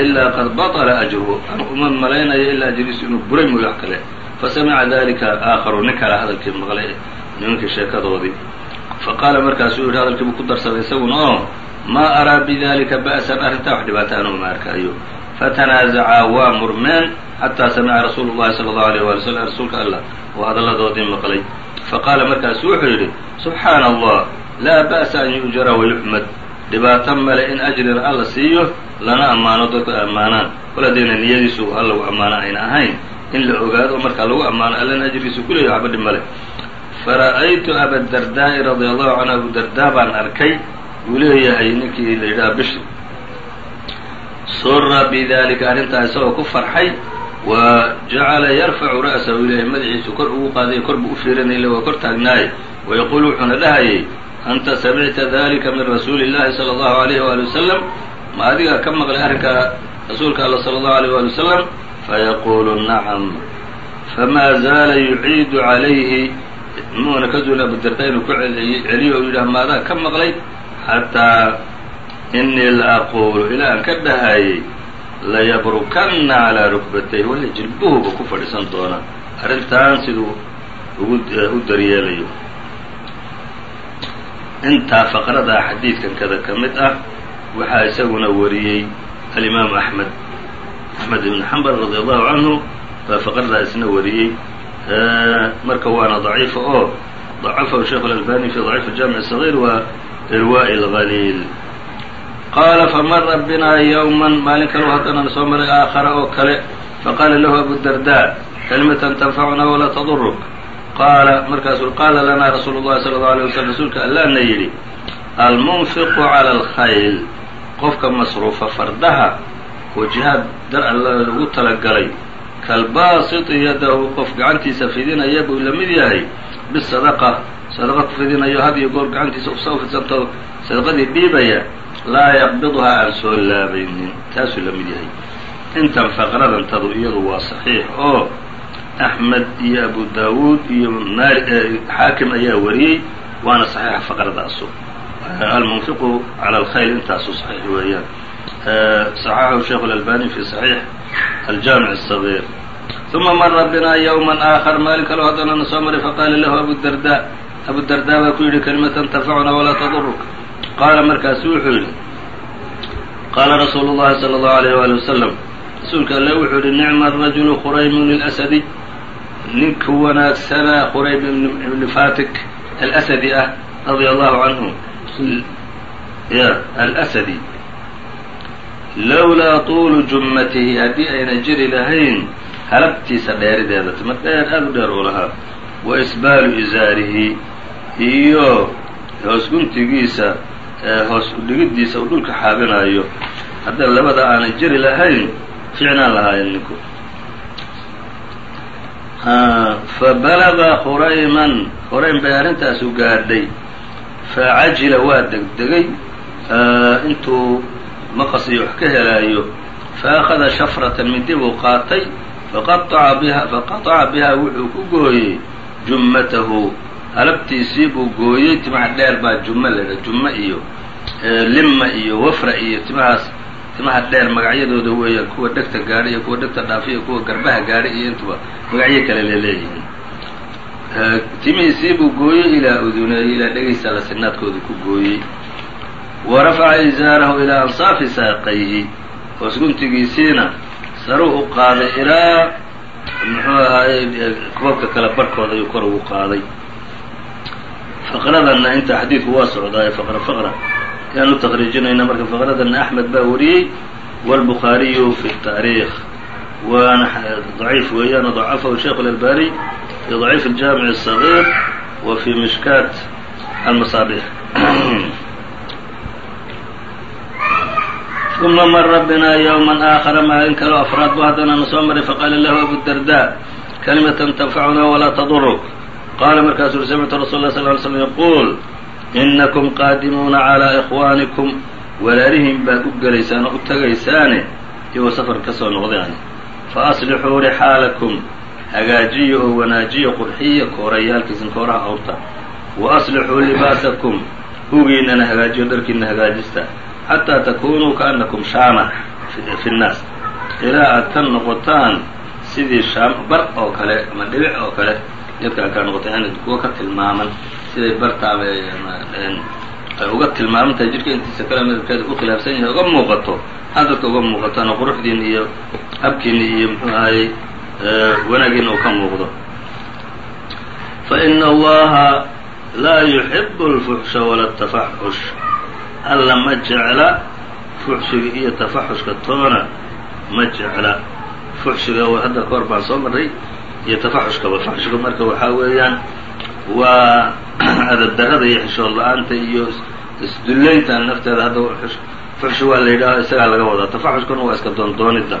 Speaker 2: ilaa qad baطla ajruhu an uma malaynayo ilaa ajriisu inuu buray mooy wax kale fasamica dalika aakharu nin kale hadalkii maqlay nimankii sheekadoodii faqaala markaasuu yihi hadalkii buu ku darsaday isaguna oo maa araa bidalika ba'san arrintaa wax dhibaata anu ma arkaayo fatanaazacaa waa murmeen xataa samica rasuulu llahi sala allahu alيyh wali slm rasuulka allah oo hadalladoodii maqlay faqaala markaasu wuxuu yidhi subxaana allah laa ba'sa an yu'jara wayuxmad dhibaato male in ajrina alla siiyo lana ammaano dadku ammaanaan kol niyadiisu allagu ammaano ayna ahayn in la ogaado markaa lagu ammaano allana ajrigiisu ku leeyahy waxba dhib male fara'aytu abadardaa'i radia allahu canhu abudardaa baan arkay uu leeyahay ninkii la yidhaha bishri sura bidalika arrintaa isagoo ku farxay wa jacala yarfacu ra'sahu ilayhi madaxiisu kor ugu qaadayo kor buu u fiiranay ille waa kor taagnaaye wayaquulu wuxuuna dhahayay anta samicta dalika min rasuuli اllahi salى اllahu alayh wali wasalam ma adigaa ka maqlay arrinkaa rasuulka alla salى اllahu alيyh wali wasalam fayaquulu nacam famaa zaala yuciidu calayhi muuna ka zuulin abudarda inuu ku celiyo o yidhah maadaa ka maqlay xataa inii la aquulu ilaa aan ka dhahayay layabrukanna calaa rukbatayh wala jilbuhuba ku fadhiisan doona arrintan siduu ugu u daryeelayo intaa faqradaa xadiidkan kada ka mid ah waxaa isaguna wariyey alimaamu axmed axmed ibn xambal radi allahu canhu baa faqradaa isna wariyey marka waana daciifa oo dacafahu sheikh اlalbani fi daciif اjaamic الصغيr wa irwaء اlgaliil qaala famara binaa yowman maalin kale haddana soo maray aakhara oo kale faqaala lahu abudarda kalimatan tanfacuna walaa taduruk qaala markaasuu qaala lanaa rasuulu llahi sala allau alay waslm rasuulka allaana yidhi almunfiqu cala alkhayl qofka masruufa fardaha oo jihaad dar alla ugu talagalay kalbaasiti yadahu qof gacantiisa fidinaya buu la mid yahay bisadaqa sadaqa ku fidinayo had iyo goor gacantiisa u soo fidsanto sadaqadii dhiibaya laa yaqbiduhaa aan soo laabaynin taasuu la mid yahay intan faqradantadu iyadu waa saxiix oo axmed iyo abu daawuud iyo maali xaakim ayaa wariyey waana saxiixa faqradaasu almunfiqu cala alkhayl intaasu saxiix weeyaan صaxaxahu sheikh اlalbani fi صaxiix aljaamic الصغيir ثuma mara binaa yowma aakhar maalin kaloo haddana na soo maray faqaala lahu abudarda abudarda baa ku yidhi kalimatan tanfacuna walaa taduruk qaala markaasu wuxuu yidhi qaala rasuulu llahi sala allahu alayh waali wasalam rasuulka alle wuxuu yidhi nicma arajulu quraymun ilasadiy ninka wanaagsanaa quraym ibni fatik alasadi ah radia allahu canhu ya alasadi lowlaa tuulu jummatihi haddii ayna jiri lahayn halabtiisa dheerideeda tama dheer aad u dheer uu lahaa wa isbaalu isaarihi iyo hoosguntigiisa hoos udhigidiisa uu dhulka xaabinayo haddana labada aanay jeri lahayn fiicnaan lahaayeen ninku. Fabalaga qurayman quraym bay arintaasu gaadhay. Facajila waa degdegay intuu maqas iyo wax ka helaayo faأkhada shafratan mindi buu qaatay faqaطaca biha wuxuu ku gooyey jumatahu halabtiisii buu gooyey timaha dheer baa jummo ledha jummo iyo lima iyo wafra iyo timahaas timaha dheer magacyadooda weeyaan kuwa dhegta gaadhay iyo kuwa dhegta dhaafi iyo kuwa garbaha gaadhay iyo intuba magacyo kale leleeyihiin timihiisii buu gooyey ilaa uduneeyey ilaa dhegaysa la sinaadkooda ku gooyey. Wa rafaca izaarahu ilaa ansaafi saaqayhi hoos guntigiisiina saruu u qaaday ilaa muxuu ahaaye koobka kale barhkooda ayuu kor ugu qaaday faqradanna inta xadiidku waa socdaaye faqra faqra ayaan u taqriijinayna marka faqradanna axmed baa wariyey wاlbukhaariyu fi taariikh waana ضaciif weeyaan ضacafahu sheikh اlalbani fi ضaciif الjaamiع الصغيir wa fi mishkaat almasaabix uma mara bina ywma aakhara maalin kaleo afraad bu haddana na soo maray faqaala lahu abudarda kalimatan tanfacuna walaa taduruk qaala markaasuu samictu rasul lah sl ly slm yaquul inakum qaadimuuna calىa ikhwaanikum walaalihiin baad u gelaysaan oo u tagaysaane iyagoo safar ka soo noqdeen fa aslixuu rixaalakum hagaajiya oo wanaajiya qurxiya koorayaalkiisan kooraha awrta wa aslixuu libaasakum hugiinana hagaajiyo dharkiina hagaajista xataa takunuu kaanakum shaama fi nnaas ilaa aad ka noqotaan sidii shaam bar oo kale ama dhibic oo kale ka noqotaan yani kuwa ka tilmaaman siday bartaaba ay uga tilmaaman tahay jidhka intiisa kale midabkeeda u khilaafsan yahay uga muuqato ha dadka uga muuqataan oo quruxdiina iyo habkiina iyo muxuu ahayey wanaagiina uu ka muuqdo. Fa ina allaha laa yuxibu اlfuxsha wala tafaxush alla ma jecla fuxshiga iyo tafaxushka toona ma jecla fuxshiga. Hadda ka hor baan soo marray iyo tafaxushkaba fuxshiga marka waxaa weeyaan waa adabdarada iyo xishood la'aanta iyo isdullaynta nafteeda. Hadda fuxshi waa la yidhaaho isagaa laga wadaa. Tafaxushkuna waa iska doondoonidda.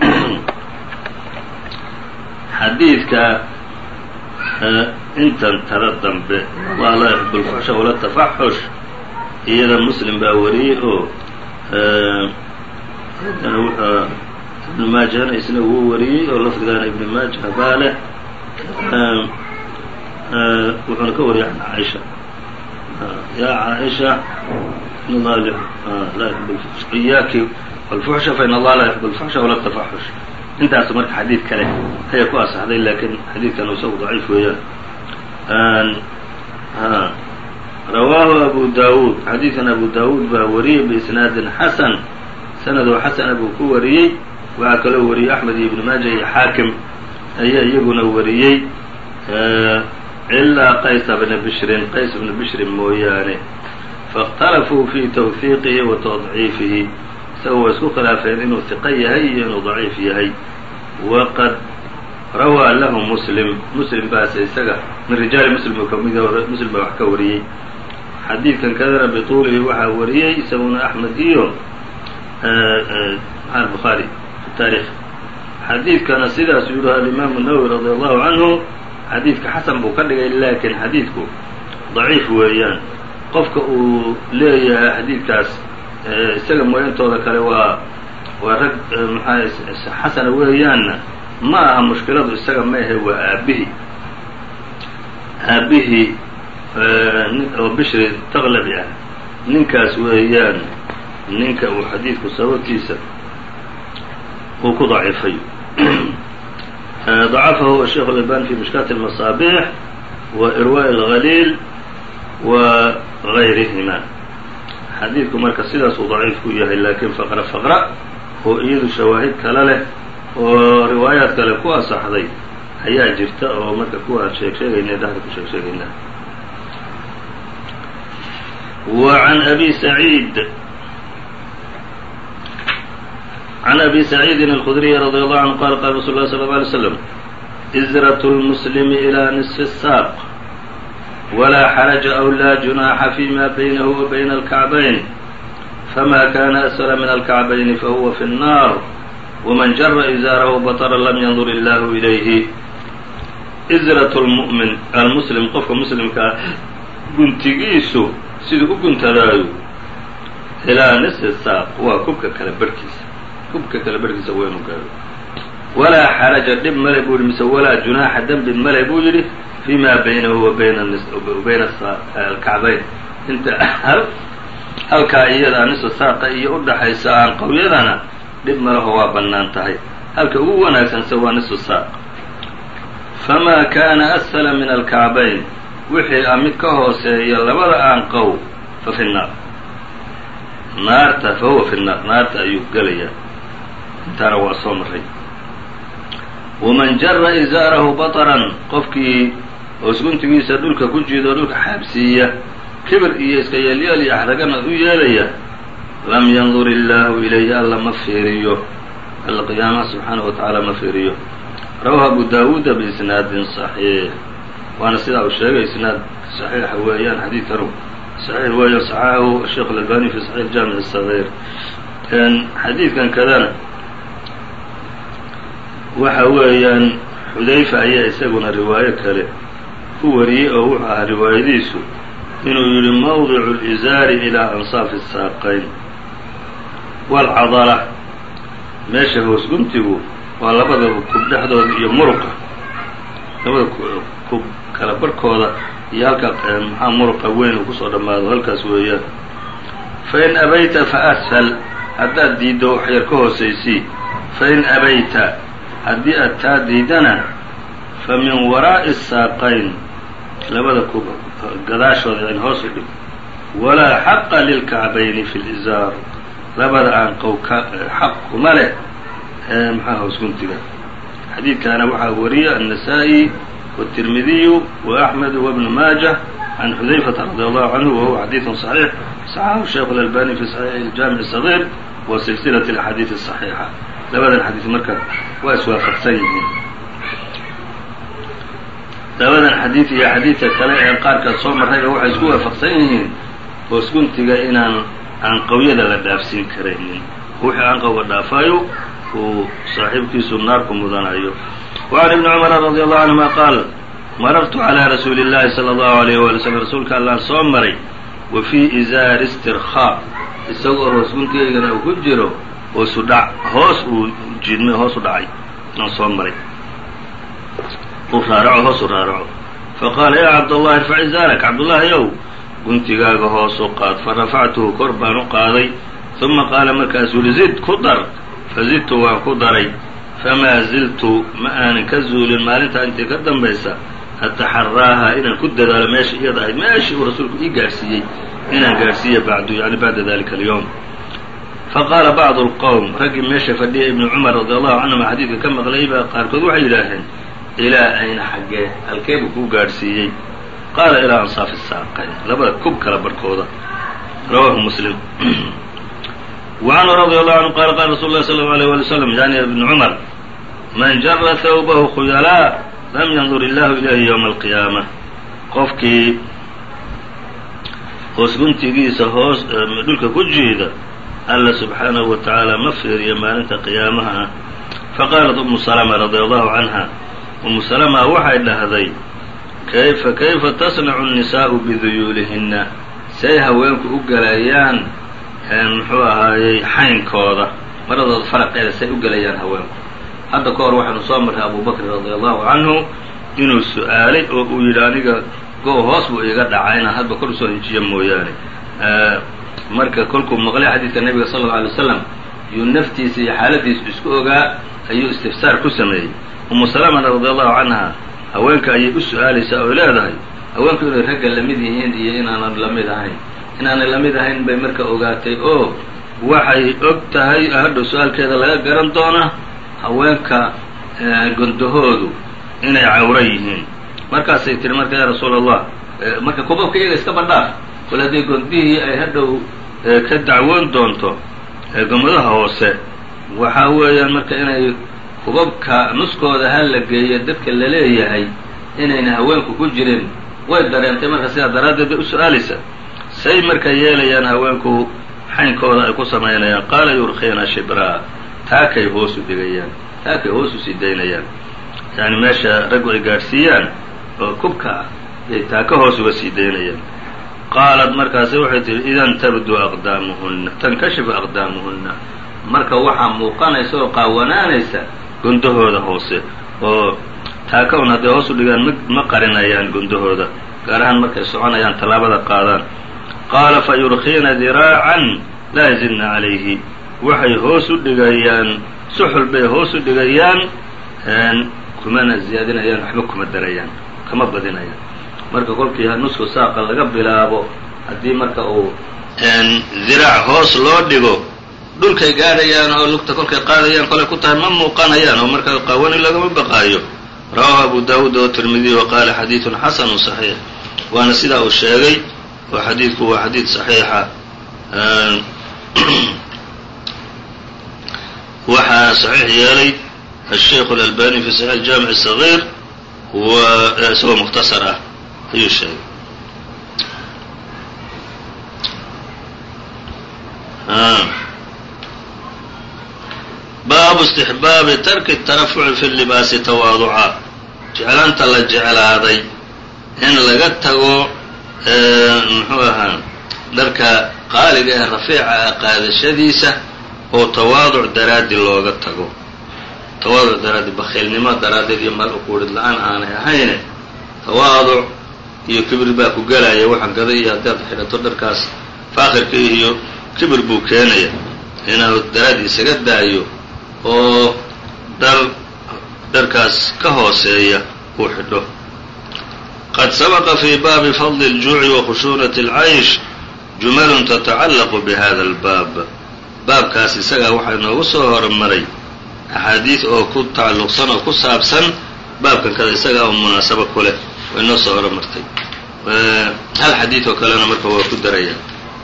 Speaker 2: Xadiidka intan tada dambe allah laa yuxib wala tafaxush iyada muslim baa wariyey oo ibnu maajahna isna wuu wariyey oo lafdigaana ibnu maajah baa leh wuxuuna ka wariyay can caaisha yaa caaisha in allah laa yuxib iyaaki alfuxsha fain allah laa yuxib alfuxsha wala tafaxush intaasu marka xadiid kale. Ayaa ku asaxday laakiin xadiidkan isagu daciif weeyaan rawaahu abu dawuud xadiidkan abu dawuud baa wariyey biisnaadin xasan sanadoo xasana buu ku wariyey waxaa kaloo wariyey axmed iyo ibnu maaja iyo xaakim. Ayaa iyaguna wariyey ilaa qaysa bna bishrin qays bna bishrin mooyaane. Faاkhtalafuu fi tawfiiqihi wa tadciifihi. Isaga waa isku khilaafeen inuu hiqo yahay iyo inuu daciif yahay. Waqad rawaa lahu muslim. Muslim baase isaga min rijaali muslim uu ka mid muslim baa wax ka wariyey. Xadiidkan kadana bituulihi waxaa wariyey isaguna axmed iyo maxaa taarikh xadiidkana sidaasuu yidhi alimaamu nawowi radi allahu canhu xadiidka xasan buu ka dhigay laakiin xadiidku daciif weeyaan qofka uu leeyahay xadiidkaas isaga mooyantooda kale waa waa rag maxaa xasana weeyaanna ma aha mushkiladu isaga ma ahe waa aabihii aabihii oo bishri taqlabi ah ninkaas weeyaan ninka uu xadiidku sababtiisa uu ku daciifay ضacafahu sheikh اlalbani fi mishkaati الmasaabix wa irwaaء اlgaliil wa غayrihima xadiidku marka sidaas uu daciif ku yahay laakiin faqra faqra oo iyadu shawaahid kale leh oo riwaayaad kale ku asaxday ayaa jirta oo marka kuwaan sheeg sheegayna dhexda ku sheeg sheegayna wa an abi saciid can abi saciidin alkhudriyi radi allahu canhu qaala qaala rasul lah sala ly slm izrat lmuslimi ilaa nisfi saaq walaa xaraja aw laa junaaxa fima baynahu wa bayna alkacbayn fama kana asfala min alkacbayni fahuwa fi nnar wman jara izaarahu batara lam yandur illahu ilayhi izrat lmu'min almuslim qofka muslimkaa guntigiisu siduu u guntadaayo ilaa nisfi saaq waa kubka kala barhkiisa kubka kale barhkiisa waa inuu gaaro walaa xaraja dhib male buu yihi mise walaa junaaxa dembi male buu yidhi fima baynahu wa bayna bayna alkacbayn inta halkaa iyadaa nisfa saaqa iyo udhaxaysa aan qawyadana dhib malaho waa bannaan tahay halka ugu wanaagsanse waa nisfu saaq famaa kaana asfala min alkacbayn wixii a mid ka hooseeya labada aanqow fa fi nnaar naarta fa huwa fi nnaar naarta ayuu gelayaa intaana waa soo maray waman jara izaarahu baطran qofkii osguntigiisa dhulka ku jiido dhulka xaabsiiya kibir iyo iska yeelyeel iyo axragana u yeelaya lam yandur illaahu ilayhi alla ma fiiriyo. Alla qiyaamaha subxaanahu wa tacaala ma fiiriyo. Rawahu abu daawuuda biisnaadin صaxiix waana sidaa uu sheegay isnaad saxiixa weeyaan xadiidkanu saxiix weeyaan saxaxahu sheikh albani fi saxiix jaamic sagiir xadiidkan kadana waxa weeyaan xudayfa ayaa isaguna riwaayo kale ku wariyey oo wuxuu ahaa riwaayadiisu inuu yidhi mawdicu lizaari ilaa ansaafi saaqayn. Waalcadala meesha hoos guntigu waa labada kub dhexdooda iyo muruqa labada kub kala barhkooda iyo halka maxaa muruqa weyn uu ku soo dhammaado halkaas weeyaan. Fain abayta fa faashal haddaad diiddo wax yar ka hoosaysii fain abayta haddii aad taa diidana fa min waraa'i الsaaqayn labada kub gadaashooda yani hoos u dhig walaa xaqa lilkacbayni fi lizaar labada aanqow ka xaq kuma leh maxaa hoos guntiga xadiidkaana waxaa wariya النasaaئي والتirmidiyu وأحmed وبن maaجة عan xudayfةa radي الlahu canhu wahuwa xadiiث صaحيix صaxaxu sheikh الألbani fi صaحيح الjaamiع الصغير wa silsilaة الأxaadiiث الصaحيixa labadan xadiiث marka waa iswaafaqsan yihiin labadan xadiiث iyo xadiidka kale ee qaarkaad soo marrayba waxay isku waafaqsan yihiin hoos guntiga inaan aanqawyada la dhaafsiin karaynin wixii aanqawga dhaafaayo uu saaxiibkiisu naarku mudanayo وعn iبni cmr radي allahu canهuma qaal marartu calى rasuuli الlahi salى اllahu عalيyh wali slm rasuulka allaan soo maray wa fii izaari istirkhaa isagoo hoos guntigaygana uu ku jiro hoosudha hoos uu jidhn hoos dhacay aan soo maray. Uu raaraco hoos u raaraco fa qaala yaa cabdallahi irfac izaarak cabdullaahi ow guntigaaga hoos u qaad fa rafactuhu kor baan u qaaday. Uma qaala markaasuu uhi zid ku dar. Fazidtu waan ku daray. Famaa ziltu ma aanan ka zuulin maalintaa intii ka dambaysa ataxaraaha inaan ku dadaalo meesha iyada ahayd. Meeshii uu rasuulku ii gaadhsiiyey inaan gaadhsiiya bacdu yani bacda dalika alyowm faqaala bacdu اlqowm raggii meesha fadhiya ibnu cumar radi allahu canhuma xadiidka ka maqlay baa qaarkood waxay yidhaaheen ilaa ayna xaggee halkee buu kuu gaadhsiiyey qaala ilaa ansaafi saaqayn labada kub kala barhkooda rawaahu muslim وعنه رضي الله عنه قال قال رsuل الله صلى الله عليه ولي وسلم يعني بن cمر من جر ثوبه خyلاء لم ينظر الله إليه يوم القيامة qofkii hoos guntigiisa hoos dhulka ku jiida alla subxaanahu wa tacaala ma fiiriyo maalinta qiyaamaha ah. Faqaalat umu salama radi allahu canha umu salama waxay dhahday kayfa kayfa tasnacu nisaau biduyuulihinna? Say haweenku u gelayaan muxuu ahaayey xaynkooda. Maradooda faraqeeda say u gelayaan haweenku. Hadda ka hor waxaanu soo marray abubakrin radi allahu canhu inuu su'aalay oo uu yidhi aniga go hoos buu iiga dhacayna hadba kor u soo hejiya mooyaane marka kolkuu maqlay xadiidka nebiga sala alla alay wasalam yuu naftiisa iyo xaaladiisu isku ogaa ayuu istifsaar ku sameeyey. Umu salamana radia allahu canha haweenka ayay u su'aalaysaa oo leedahay haweenku inay ragga la mid yihiin iyo inaanan la mid ahayn. Inaanay la mid ahayn bay marka ogaatay oo waxay og tahay hadhow su'aalkeeda laga garan doona haweenka gondahoodu inay cawro yihiin. Markaasay tihi marka yaa rasuula allah marka kubabka iyaga iska badhaaf kol haddii gondihii ay hadhow ka dacwoon doonto gomadaha hoose waxaa weeyaan marka inay kubabka nuskooda ha la geeyo dadka la leeyahay inayna haweenku ku jirin way dareentay marka sidaa daraaddeed bay u su'aalaysa say marka yeelayaan haweenku xaynkooda ay ku samaynayaan qaala yurkiina shibraa taakay hoos u dhigayaan taakay hoos u sii daynayaan. Yani meesha raggu ay gaadhsiiyaan oo kubka ah yay taaka hoos uga sii daynayaan qaalat markaasi waxay tihi idan tabdu aqdaamuhunna. Tankashifu aqdaamuhunna. Marka waxaa muuqanaysa oo qaawanaanaysa gondahooda hoose oo taakawn hadday hoos u dhigaan ma qarinayaan gondahooda gaar ahaan markay soconayaan tallaabada qaadaan. Qaala fa yurkiina diraacan laa yazidna calayhi. Waxay hoos u dhigayaan suxul bay hoos u dhigayaan kumana ziyaadinayaan waxba kuma darayaan kama badinayaan marka kolkii nusku saaqa laga bilaabo haddii marka uu diraac hoos loo dhigo dhulkay gaadhayaan oo lugta kolkay qaadayaan kolay ku tahay ma muuqanayaan oo marka qaawani lagama baqaayo. Rawaahu abu daawuud oo tirmidiy wa qaala xadiidun xasanu saxiix. Waana sidaa uu sheegay oo xadiidku waa xadiid saxiixa. Waxaa saxiix yeelay asheikh اlalbani fi saxiix jaamic sagiir isagoo mukhtasar ah ayuu sheegay baabu istixbaabi tarki الtarafuci fi libaasi tawaaduca jeclaanta la jeclaaday in laga tago muxuu ahaa dharka qaaliga ee rafiica ah qaadashadiisa oo tawaaduc daraaddi looga tago. Tawaaduc daraaddi bakhiilnimo daraaddeed iyo mal uquurid la'aan aanay ahayne tawaaduc iyo kibir baa ku gelaya waxa gaday iyo haddaad xidhato dharkaas faakhirka iyo kibir buu keenaya. Inuu daraaddi isaga daayo oo dhar dharkaas ka hooseeya uu xidho. Qad sabaqa fii baabi fadli اljuuci wa khushuunati اlcaysh jumalun tatacallaqu bihada albaab. Baabkaas isagaa waxaa inoogu soo hormaray axaadiid oo ku tacalluqsan oo ku saabsan baabkan kada isagaa oo munaasabo ku leh way noo soo horumartay hal xadiid oo kalena marka waa ku daraya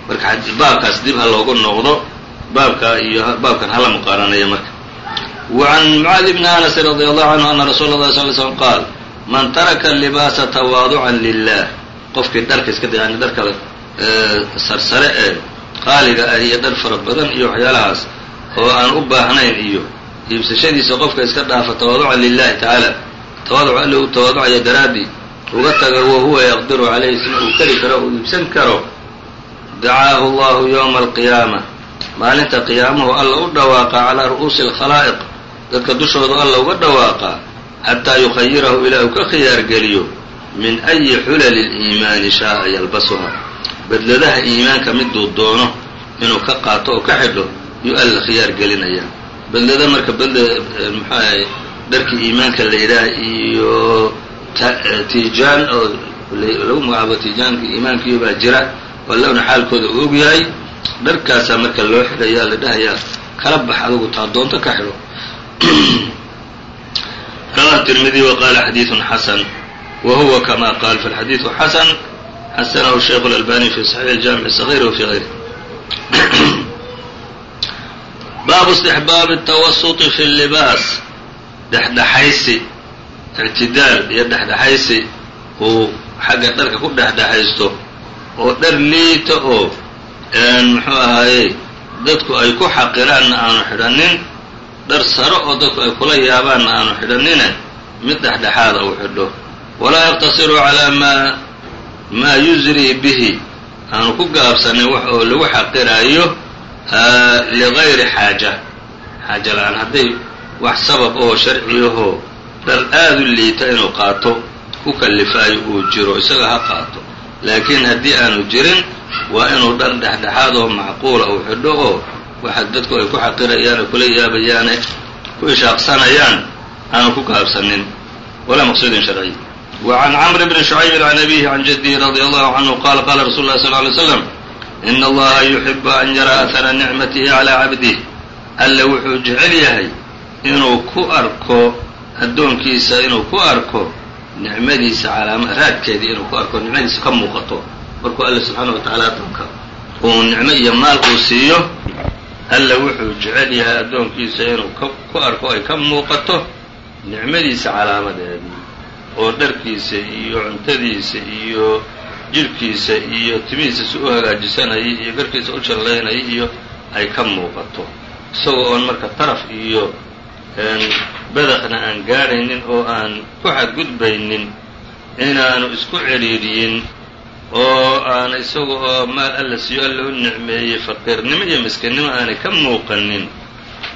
Speaker 2: marka baabkaas dib ha loogu noqdo baabka iyo baabkan hala muqaaranaya marka وعn mعاad بن أنس رضي الله عنه أن رsuل الله صل سلم qاal man taraka الlibaasa تawaaduعa لlah qofkii dharka iska da yani dharka sarsare ee qaaliga ah iyo dhar fara badan iyo waxyaalahaas oo aan u baahnayn iyo iibsashadiisa qofka iska dhaafa tawaaduca lilahi tacaala tawaaduc alle u tawaaducaya daraaddi uga taga wahuwa yaqdiru calayhi sina uu keli karo uu iibsan karo dacaahu allahu yowma alqiyaama. Maalinta qiyaamuhu alla u dhawaaqa calaa ru'uusi alkhalaa'iq. Dadka dushooda alla uga dhawaaqa xataa yukhayirahu ilaa uu ka khiyaargeliyo min ayi xulali liimaani shaaa yalbasuha. Bedladaha iimaanka miduu doono inuu ka qaato oo ka xidho yuu alla khiyaar gelinaya. Bedlada marka bedle muxuahay dharkii iimaanka la yidhaah iyo tiijaan oo lagu magacaabo tiijaanka iimaankiyo baa jira oo allowna xaalkooda uu og yahay dharkaasaa marka loo xidhayaa la dhahayaa kala bax adugu taa doonto ka xidho rawahu tirmidi wa qaala xadiidun xasan wa huwa kama qaal falxadiidu xasan xasanahu shaykhu اlalbani fi saxiix اljamic الصغيr wa fi غayri baabu istixbaabi الtawasuطi fi اllibaas dhexdhexaysi ictidaal iyo dhexdhexaysi uu xagga dharka ku dhexdhexaysto oo dhar liita oo muxuu ahaaye dadku ay ku xaqiraanna aanu xidhanin dhar saro oo dadku ay kula yaabaanna aanu xidhanine mid dhexdhexaada uu xidho. Walaa yaqtasiru calaa maa maa yusrii bihi aanu ku gaabsanin wax oo lagu xaqiraayo ligayri xaaja. Xaaja la'aan hadday wax sabab oo sharciyahoo dhar aada u liita inuu qaato ku kallifaayo uu jiro isaga ha qaato. Laakiin haddii aanu jirin waa inuu dhar dhexdhexaad oo macquula uu xidho oo waxa dadku ay ku xaqirayaan kula yaabayaane ku ishaaqsanayaan aanu ku gaabsanin walaa maqsuudin sharciy wa can camr bni shucayb can abihi can jaddihi radia allahu canhu qaala qaala rasulu llahi sal ly slam in allaha yuxibu an yara ahara nicmatihi calaa cabdih alle wuxuu jecel yahay inuu ku arko addoonkiisa inuu ku arko nicmadiisa calaama raadkeedii inuu ku arko nicmadiisa ka muuqato. Markuu alla subxaanaه wa taعala addoonka uu nicmo iyo maal uu siiyo alla wuxuu jecel yahay addoonkiisa inuu ku arko ay ka muuqato nicmadiisa calaamadeedii oo dharkiisa iyo cuntadiisa iyo jidhkiisa iyo timihiisa si u hagaajisanayay iyo garkiisa u jallaynayay iyo ay ka muuqato. Isagoo oon marka taraf iyo badaqna aan gaadhaynin oo aan ku xadgudbaynin inaanu isku celiiriyin oo aan isaga oo maal alla siiyo alla u nicmeeyey faqiirnimo iyo miskinnimo aanay ka muuqanin.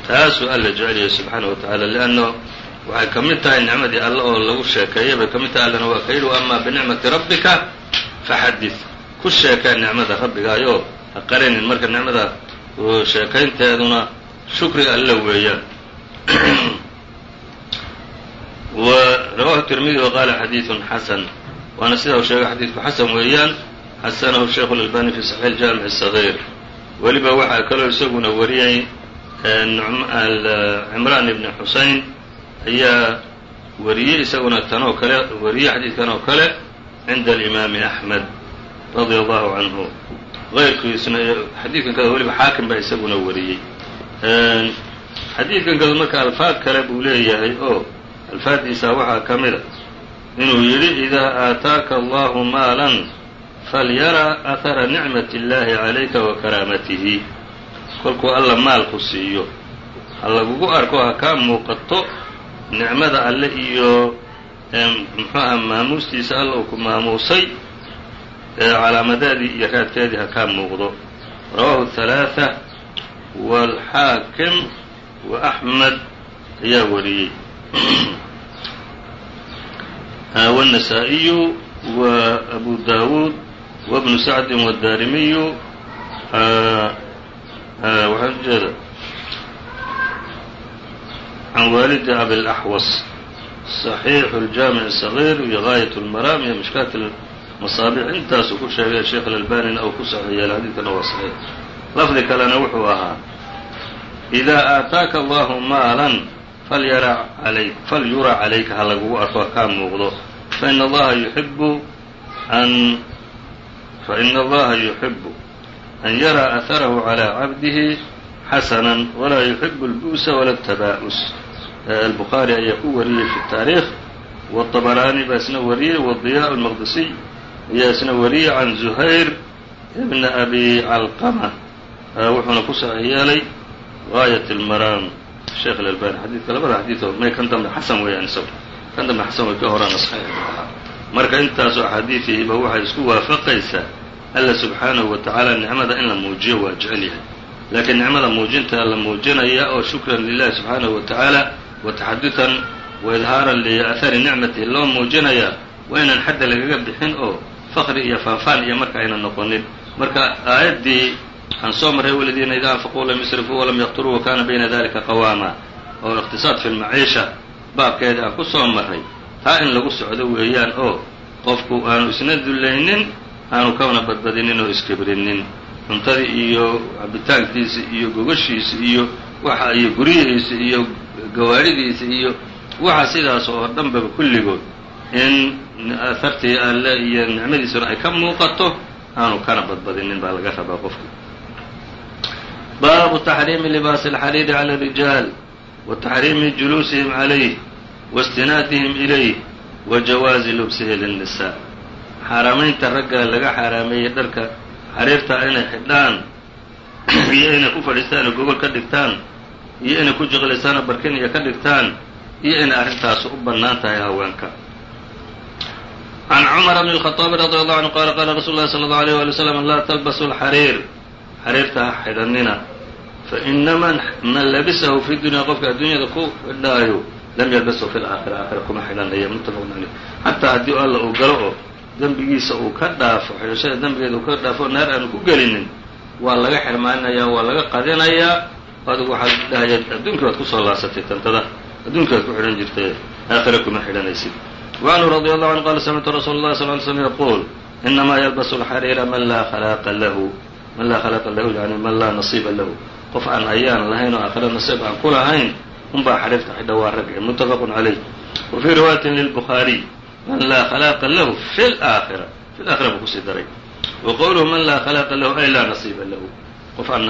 Speaker 2: Taasuu alla jecel yahay subxaanahu wa tacaala lianno waxay ka mid tahay nicmadii alle oo lagu sheekeeyay bay ka mid tahay allana waa ka yidhi amaa binicmati rabbika faxadid ku sheekee nicmada rabbigaayoo ha qarinin marka nicmada sheekaynteeduna shukri alle weeyaan rawahu tirmidi wa qaala xadiidun xasan waana sidaa uu sheegay xadiidku xasan weeyaan xasanahu shaykhu اlalbani fi saxiix اljaamic الصaغيir weliba waxaa kaloo isaguna wariyay cimraan ibni xusein ayaa wariyey isaguna tanoo kale wariyey xadiidkan oo kale cinda alimaami axmed radia allahu canhu غayrkiisna xadiidkan kada weliba xaakim baa isaguna wariyey xadiidkan kadu marka alfaad kale buu leeyahay oo alfaaddiisa waxaa ka mida inuu yidhi idaa aataaka allahu maalan falyara ahara nicmati اllahi calayka wa karaamatihi kolkuu alla maalku siiyo ha lagugu arko ha kaa muuqato nicmada alle iyo muxuaha maamuustiisa alla uu ku maamuusay calaamadaadii iyo raadkeedii ha kaa muuqdo rawahu halaaثa wاlxaakim wa axmed ayaa wariyey wالنasaaئiyu wa abu dawuud wabnu sacdi wالdarimiyu waxaan ujeeda can waalidi abiاlaxwas صaxiixu اljaamiع الصغيir iyo gaayaة اlmaraam iyo mishkaat masaabic intaasuu ku sheegay sheekh alalbanina ou ku saxiix yeelay xadiidkana waa saxiix lafdi kalena wuxuu ahaa idaa aataaka allahu maalan falyura calayka ha lagugu arko ha kaa muuqdo faina allaha yuxibu an faina allaha yuxibu an yaraa aharahu calaa cabdihi xasanan walaa yuxibu اlbu'sa wala اtabaa'us albukhaari ayaa ku wariyey fi taariikh wاطabaraani baa isna wariyey wadiya almaqdisiy ayaa isna wariyey can zuhayr bna abi calqama wuxuuna ku saxiix yeelay gaayat اlmaraam sheekh alalbani xadiidka labada xadiioo may kan dambe xasan weeyaan isagu kan dambe xasan way ka horaana saxiix buu ahaa marka intaasoo axaadiidihiba waxay isku waafaqaysaa alla subxaanahu wa tacaala nicmada in la muujiyo waa jecel yahay laakiin nicmada muujinta la muujinaya oo shukran lilahi subxaanahu wa tacaala wa taxadutan wa idhaaran liahari nicmatihi loo muujinayaa waa inaan xadda lagaga bixin oo faqri iyo faanfaan iyo marka ayna noqonin marka aayaddii waxaan soo marray waladiina idaa anfaquu lam yusrifuu walam yaqturuu wa kaana bayna dalika qawaama. Oo iqtisaad fi lmaciisha baabkeeda aan ku soo marray. Taa in lagu socdo weeyaan oo qofku aanu isna dullaynin aanu kana badbadinin oo iskibrinin cuntadii iyo cabitaankiisi iyo gogashiisi iyo waxa iyo guryihiisi iyo gawaadhidiisi iyo waxa sidaas oo dhanbaba kulligood. In ahartii alle iyo nicmadiisuna ay ka muuqato aanu kana badbadinin baa laga rabaa qofku baabu taxriimi libaasi اlxariiri cala الrijaal wa taxriimi juluusihim calayh waاstinaadihim ilayh wa jawaazi lubsihi lilnisaa xaaraamaynta ragga laga xaaraameeyey dharka xariirta inay xidhaan iyo inay ku fadhiistaan oo gogol ka dhigtaan iyo inay ku jiqlisaano barkin iyo ka dhigtaan iyo inay arrintaasu u bannaan tahay haweenka can cumar bn الخطaabi radي allahu anhu qaala qaala rasuulu lahi salى اllahu alيyه wali wslam laa talbasu اlxariir xariirta ha xidhanina faina man man labisahu fi dunya qofka adduunyada ku xidhaayo lam yalbasu fi laakhira aakhira kuma xidhanaya muttafaqun caleyh xataa haddii alla uu galo oo dembigiisa uu ka dhaafo xidhashada dembigeeda uu ka dhaafo naar aanu ku gelinin waa laga xirmaanayaa waa laga qadinayaa adigu waxaad dhahaya adduunkii waad kusoo laasatay tantada adduunkii waad ku xidhan jirtay aakhira kuma xidhanaysid وعنه رضي الله عنه قال سمعت رsuل الله صلى اه علي سلم يقول إنما يلبس الxرير man laa خلاqa lahu man laa khalaqa lahu yani man laa nasiiba lahu. Qof aan ayaan lahayn oo aakhira nasiib aan ku lahayn unbaa xariirta xidha waa ragci muttafaqun calayh. Wa fii riwaayatin lilbukhaariy man laa khalaqa lahu fi laakhira fi laakhira buu ku sii daray. Wa qowluhu man laa khalaqa lahu ay laa nasiiba lahu. Qof aan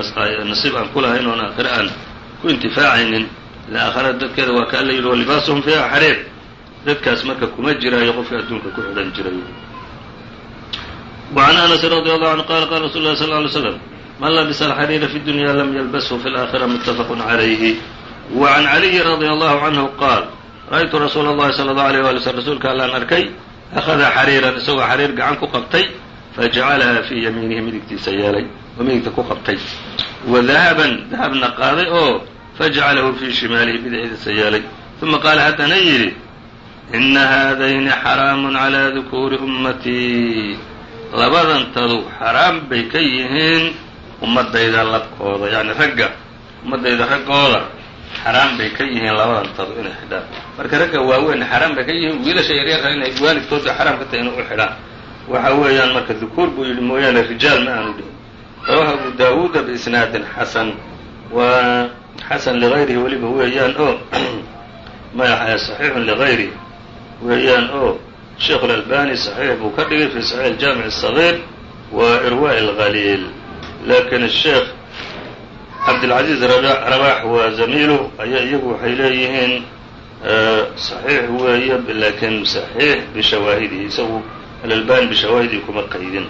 Speaker 2: nasiib aan ku lahayn oon aakhira aan ku intifaacaynin ila aakhira dadkeeda waa ka alla yidhi walibaasuhum fiiha xariir dadkaas marka kuma jiraayo qofka adduunka ku xidhan jirayo وعn أنس رضي الله عنه qال qال رsuل الله صلى اه عليه وسلم من لبس الحرير في الدنيا لم يلبسه في الآخرة متفق عليه وعن علي رضي الله عنه qاaل رأيtu رsuuل الlahi صلى الله عليه وaلي وسلم rasuulka allaan arkay أخذa xariiran isagoo xariir gacan ku qabtay fajacalaha fii yamiinihi midigtiisa yeelay oo midigta ku qabtay وadahaban dahabna qaaday oo fajacalahu fii shimaalihi bidixdiisa yeelay ثuma qaala haddana yidhi ina haadayni xaraamun calaa dukuuri ummatii labadantadu xaraam bay ka yihiin ummadayda labkooda yacni ragga ummadayda raggooda xaraam bay ka yihiin labadantadu inay xidhaan. Marka ragga waaweyn xaraam bay ka yihiin wiilasha yaryarka inay waalidkooda xaraam ka tahay inay u xidhaan. Waxa weeyaan marka dukuur buu yidhi mooyaane rijaal ma aanu dhihin rawaha abu daawuuda biisnaadin xasan. Waa xasan ligayrihi weliba weeyaan oo maya saxiixun ligayrihi weeyaan oo sheikh اlalbani صaxiix buu ka dhigay fi صaxiix اjaamiع الصغيir wa irwaء اlغaliil lakin الsheekh cabdilcaziiz rabaax waa zamiilu ayaa iyagu waxay leeyihiin صaxiix weeye lakin صaxiix bishawaahidihi isagu alalbani bishawaahidihi kuma qaydin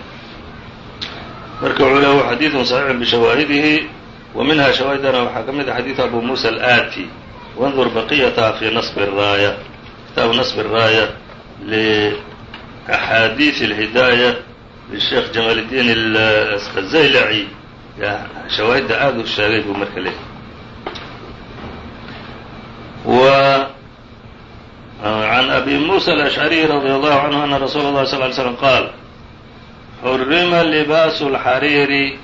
Speaker 2: marka wuxuu le xadiiثu صaxiix bishawaahidihi wa minha shawaahidana waxaa ka mid a xadiiث abu musa alآti wandur baqiyataha fi naصb الraaya kitaabu naصb الraaya لأxaadiiث الhidaayة lisheekh jamaal الdiin الzaylaci shawaahidda aada u sheegay buu marka leeyahy عن أbي موسى الأشعري رضي الله عنه أن رsuل الله صلى اه عليه وسلم قال حرم لباس الحرير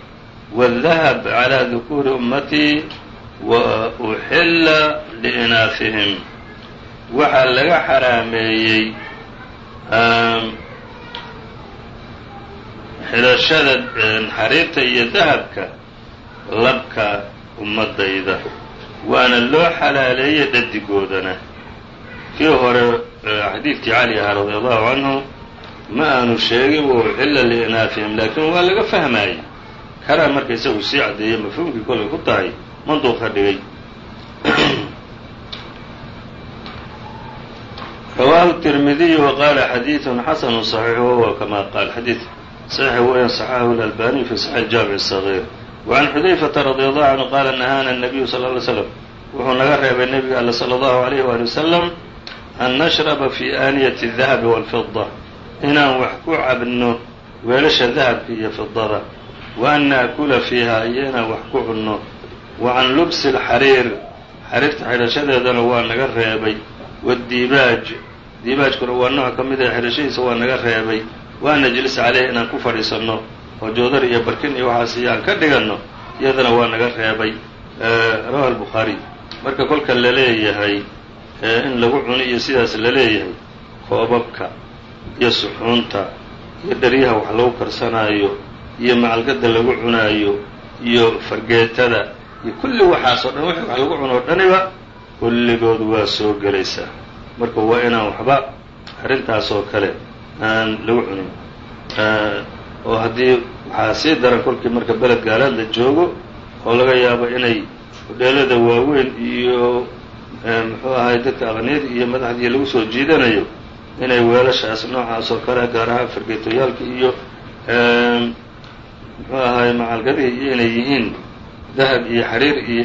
Speaker 2: والذهب على ذكور أمتي وأحل لإناثهم waxaa laga xaraameeyey xidhashada xariirta iyo dahabka labka ummadayda. Waana loo xalaaleeyey dhadigoodana kii hore xadiidkii cali ahaa radi allahu canhu ma aanu sheegin wa uxilla liinaafihim laakiin waa laga fahmayey karaa marka isagu sii caddeeyey mafhuumkii kolay ku tahay manduuqa dhigay rawaahu التirmidiy وqala xadiiث xasn صaxiix wahuwa kama qaal xadiid صaxiix weeyaan صaxaxahu اlalbaniy fi صaxiix jaamiع الصغيir وعan xudayfata radي allahu canhu qaala nahaana الnabiyu sal ه ly slm wuxuu naga reebay nebiga alle slى اllahu عalayh wali waslm an nashraba fi aaniyati الdahabi wاlfida inaan wax ku cabno weelasha dahabka iyo fidada wa an naakula fiiha iyo inaan wax ku cunno wa can lubsi اlxariir xariirta xidhashadeedana waa naga reebay wاdiibaaj diibaajkuna waa nooc ka mid ah xidhashadiisa waa naga reebay wa an najlisa caleyh inaan ku fadhiisanno oo joodar iyo barkin iyo waxaas iyo aan ka dhiganno iyadana waa naga reebay rawaha albukhaariy marka kolka la leeyahay in lagu cuno iyo sidaas la leeyahay koobabka iyo suxuunta iyo dheryaha wax lagu karsanaayo iyo macalgada lagu cunaayo iyo fargeetada iyo kulli waxaasoo dhan wixii wax lagu cuno o dhaniba kulligood waa soo gelaysaa. Marka waa inaan waxba arrintaas oo kale aan lagu cunin. Oo haddii waxaa sii daran kolkii marka beled gaalaad la joogo oo laga yaabo inay hodheelada waaweyn iyo muxuu ahay dadka aqniyada iyo madaxdii lagu soo jiidanayo inay weelashaas noocaas oo kale gaar ahaan fargeetoyaalka iyo muxuu ahay macalgadihii iyo inay yihiin dahab iyo xariir iyo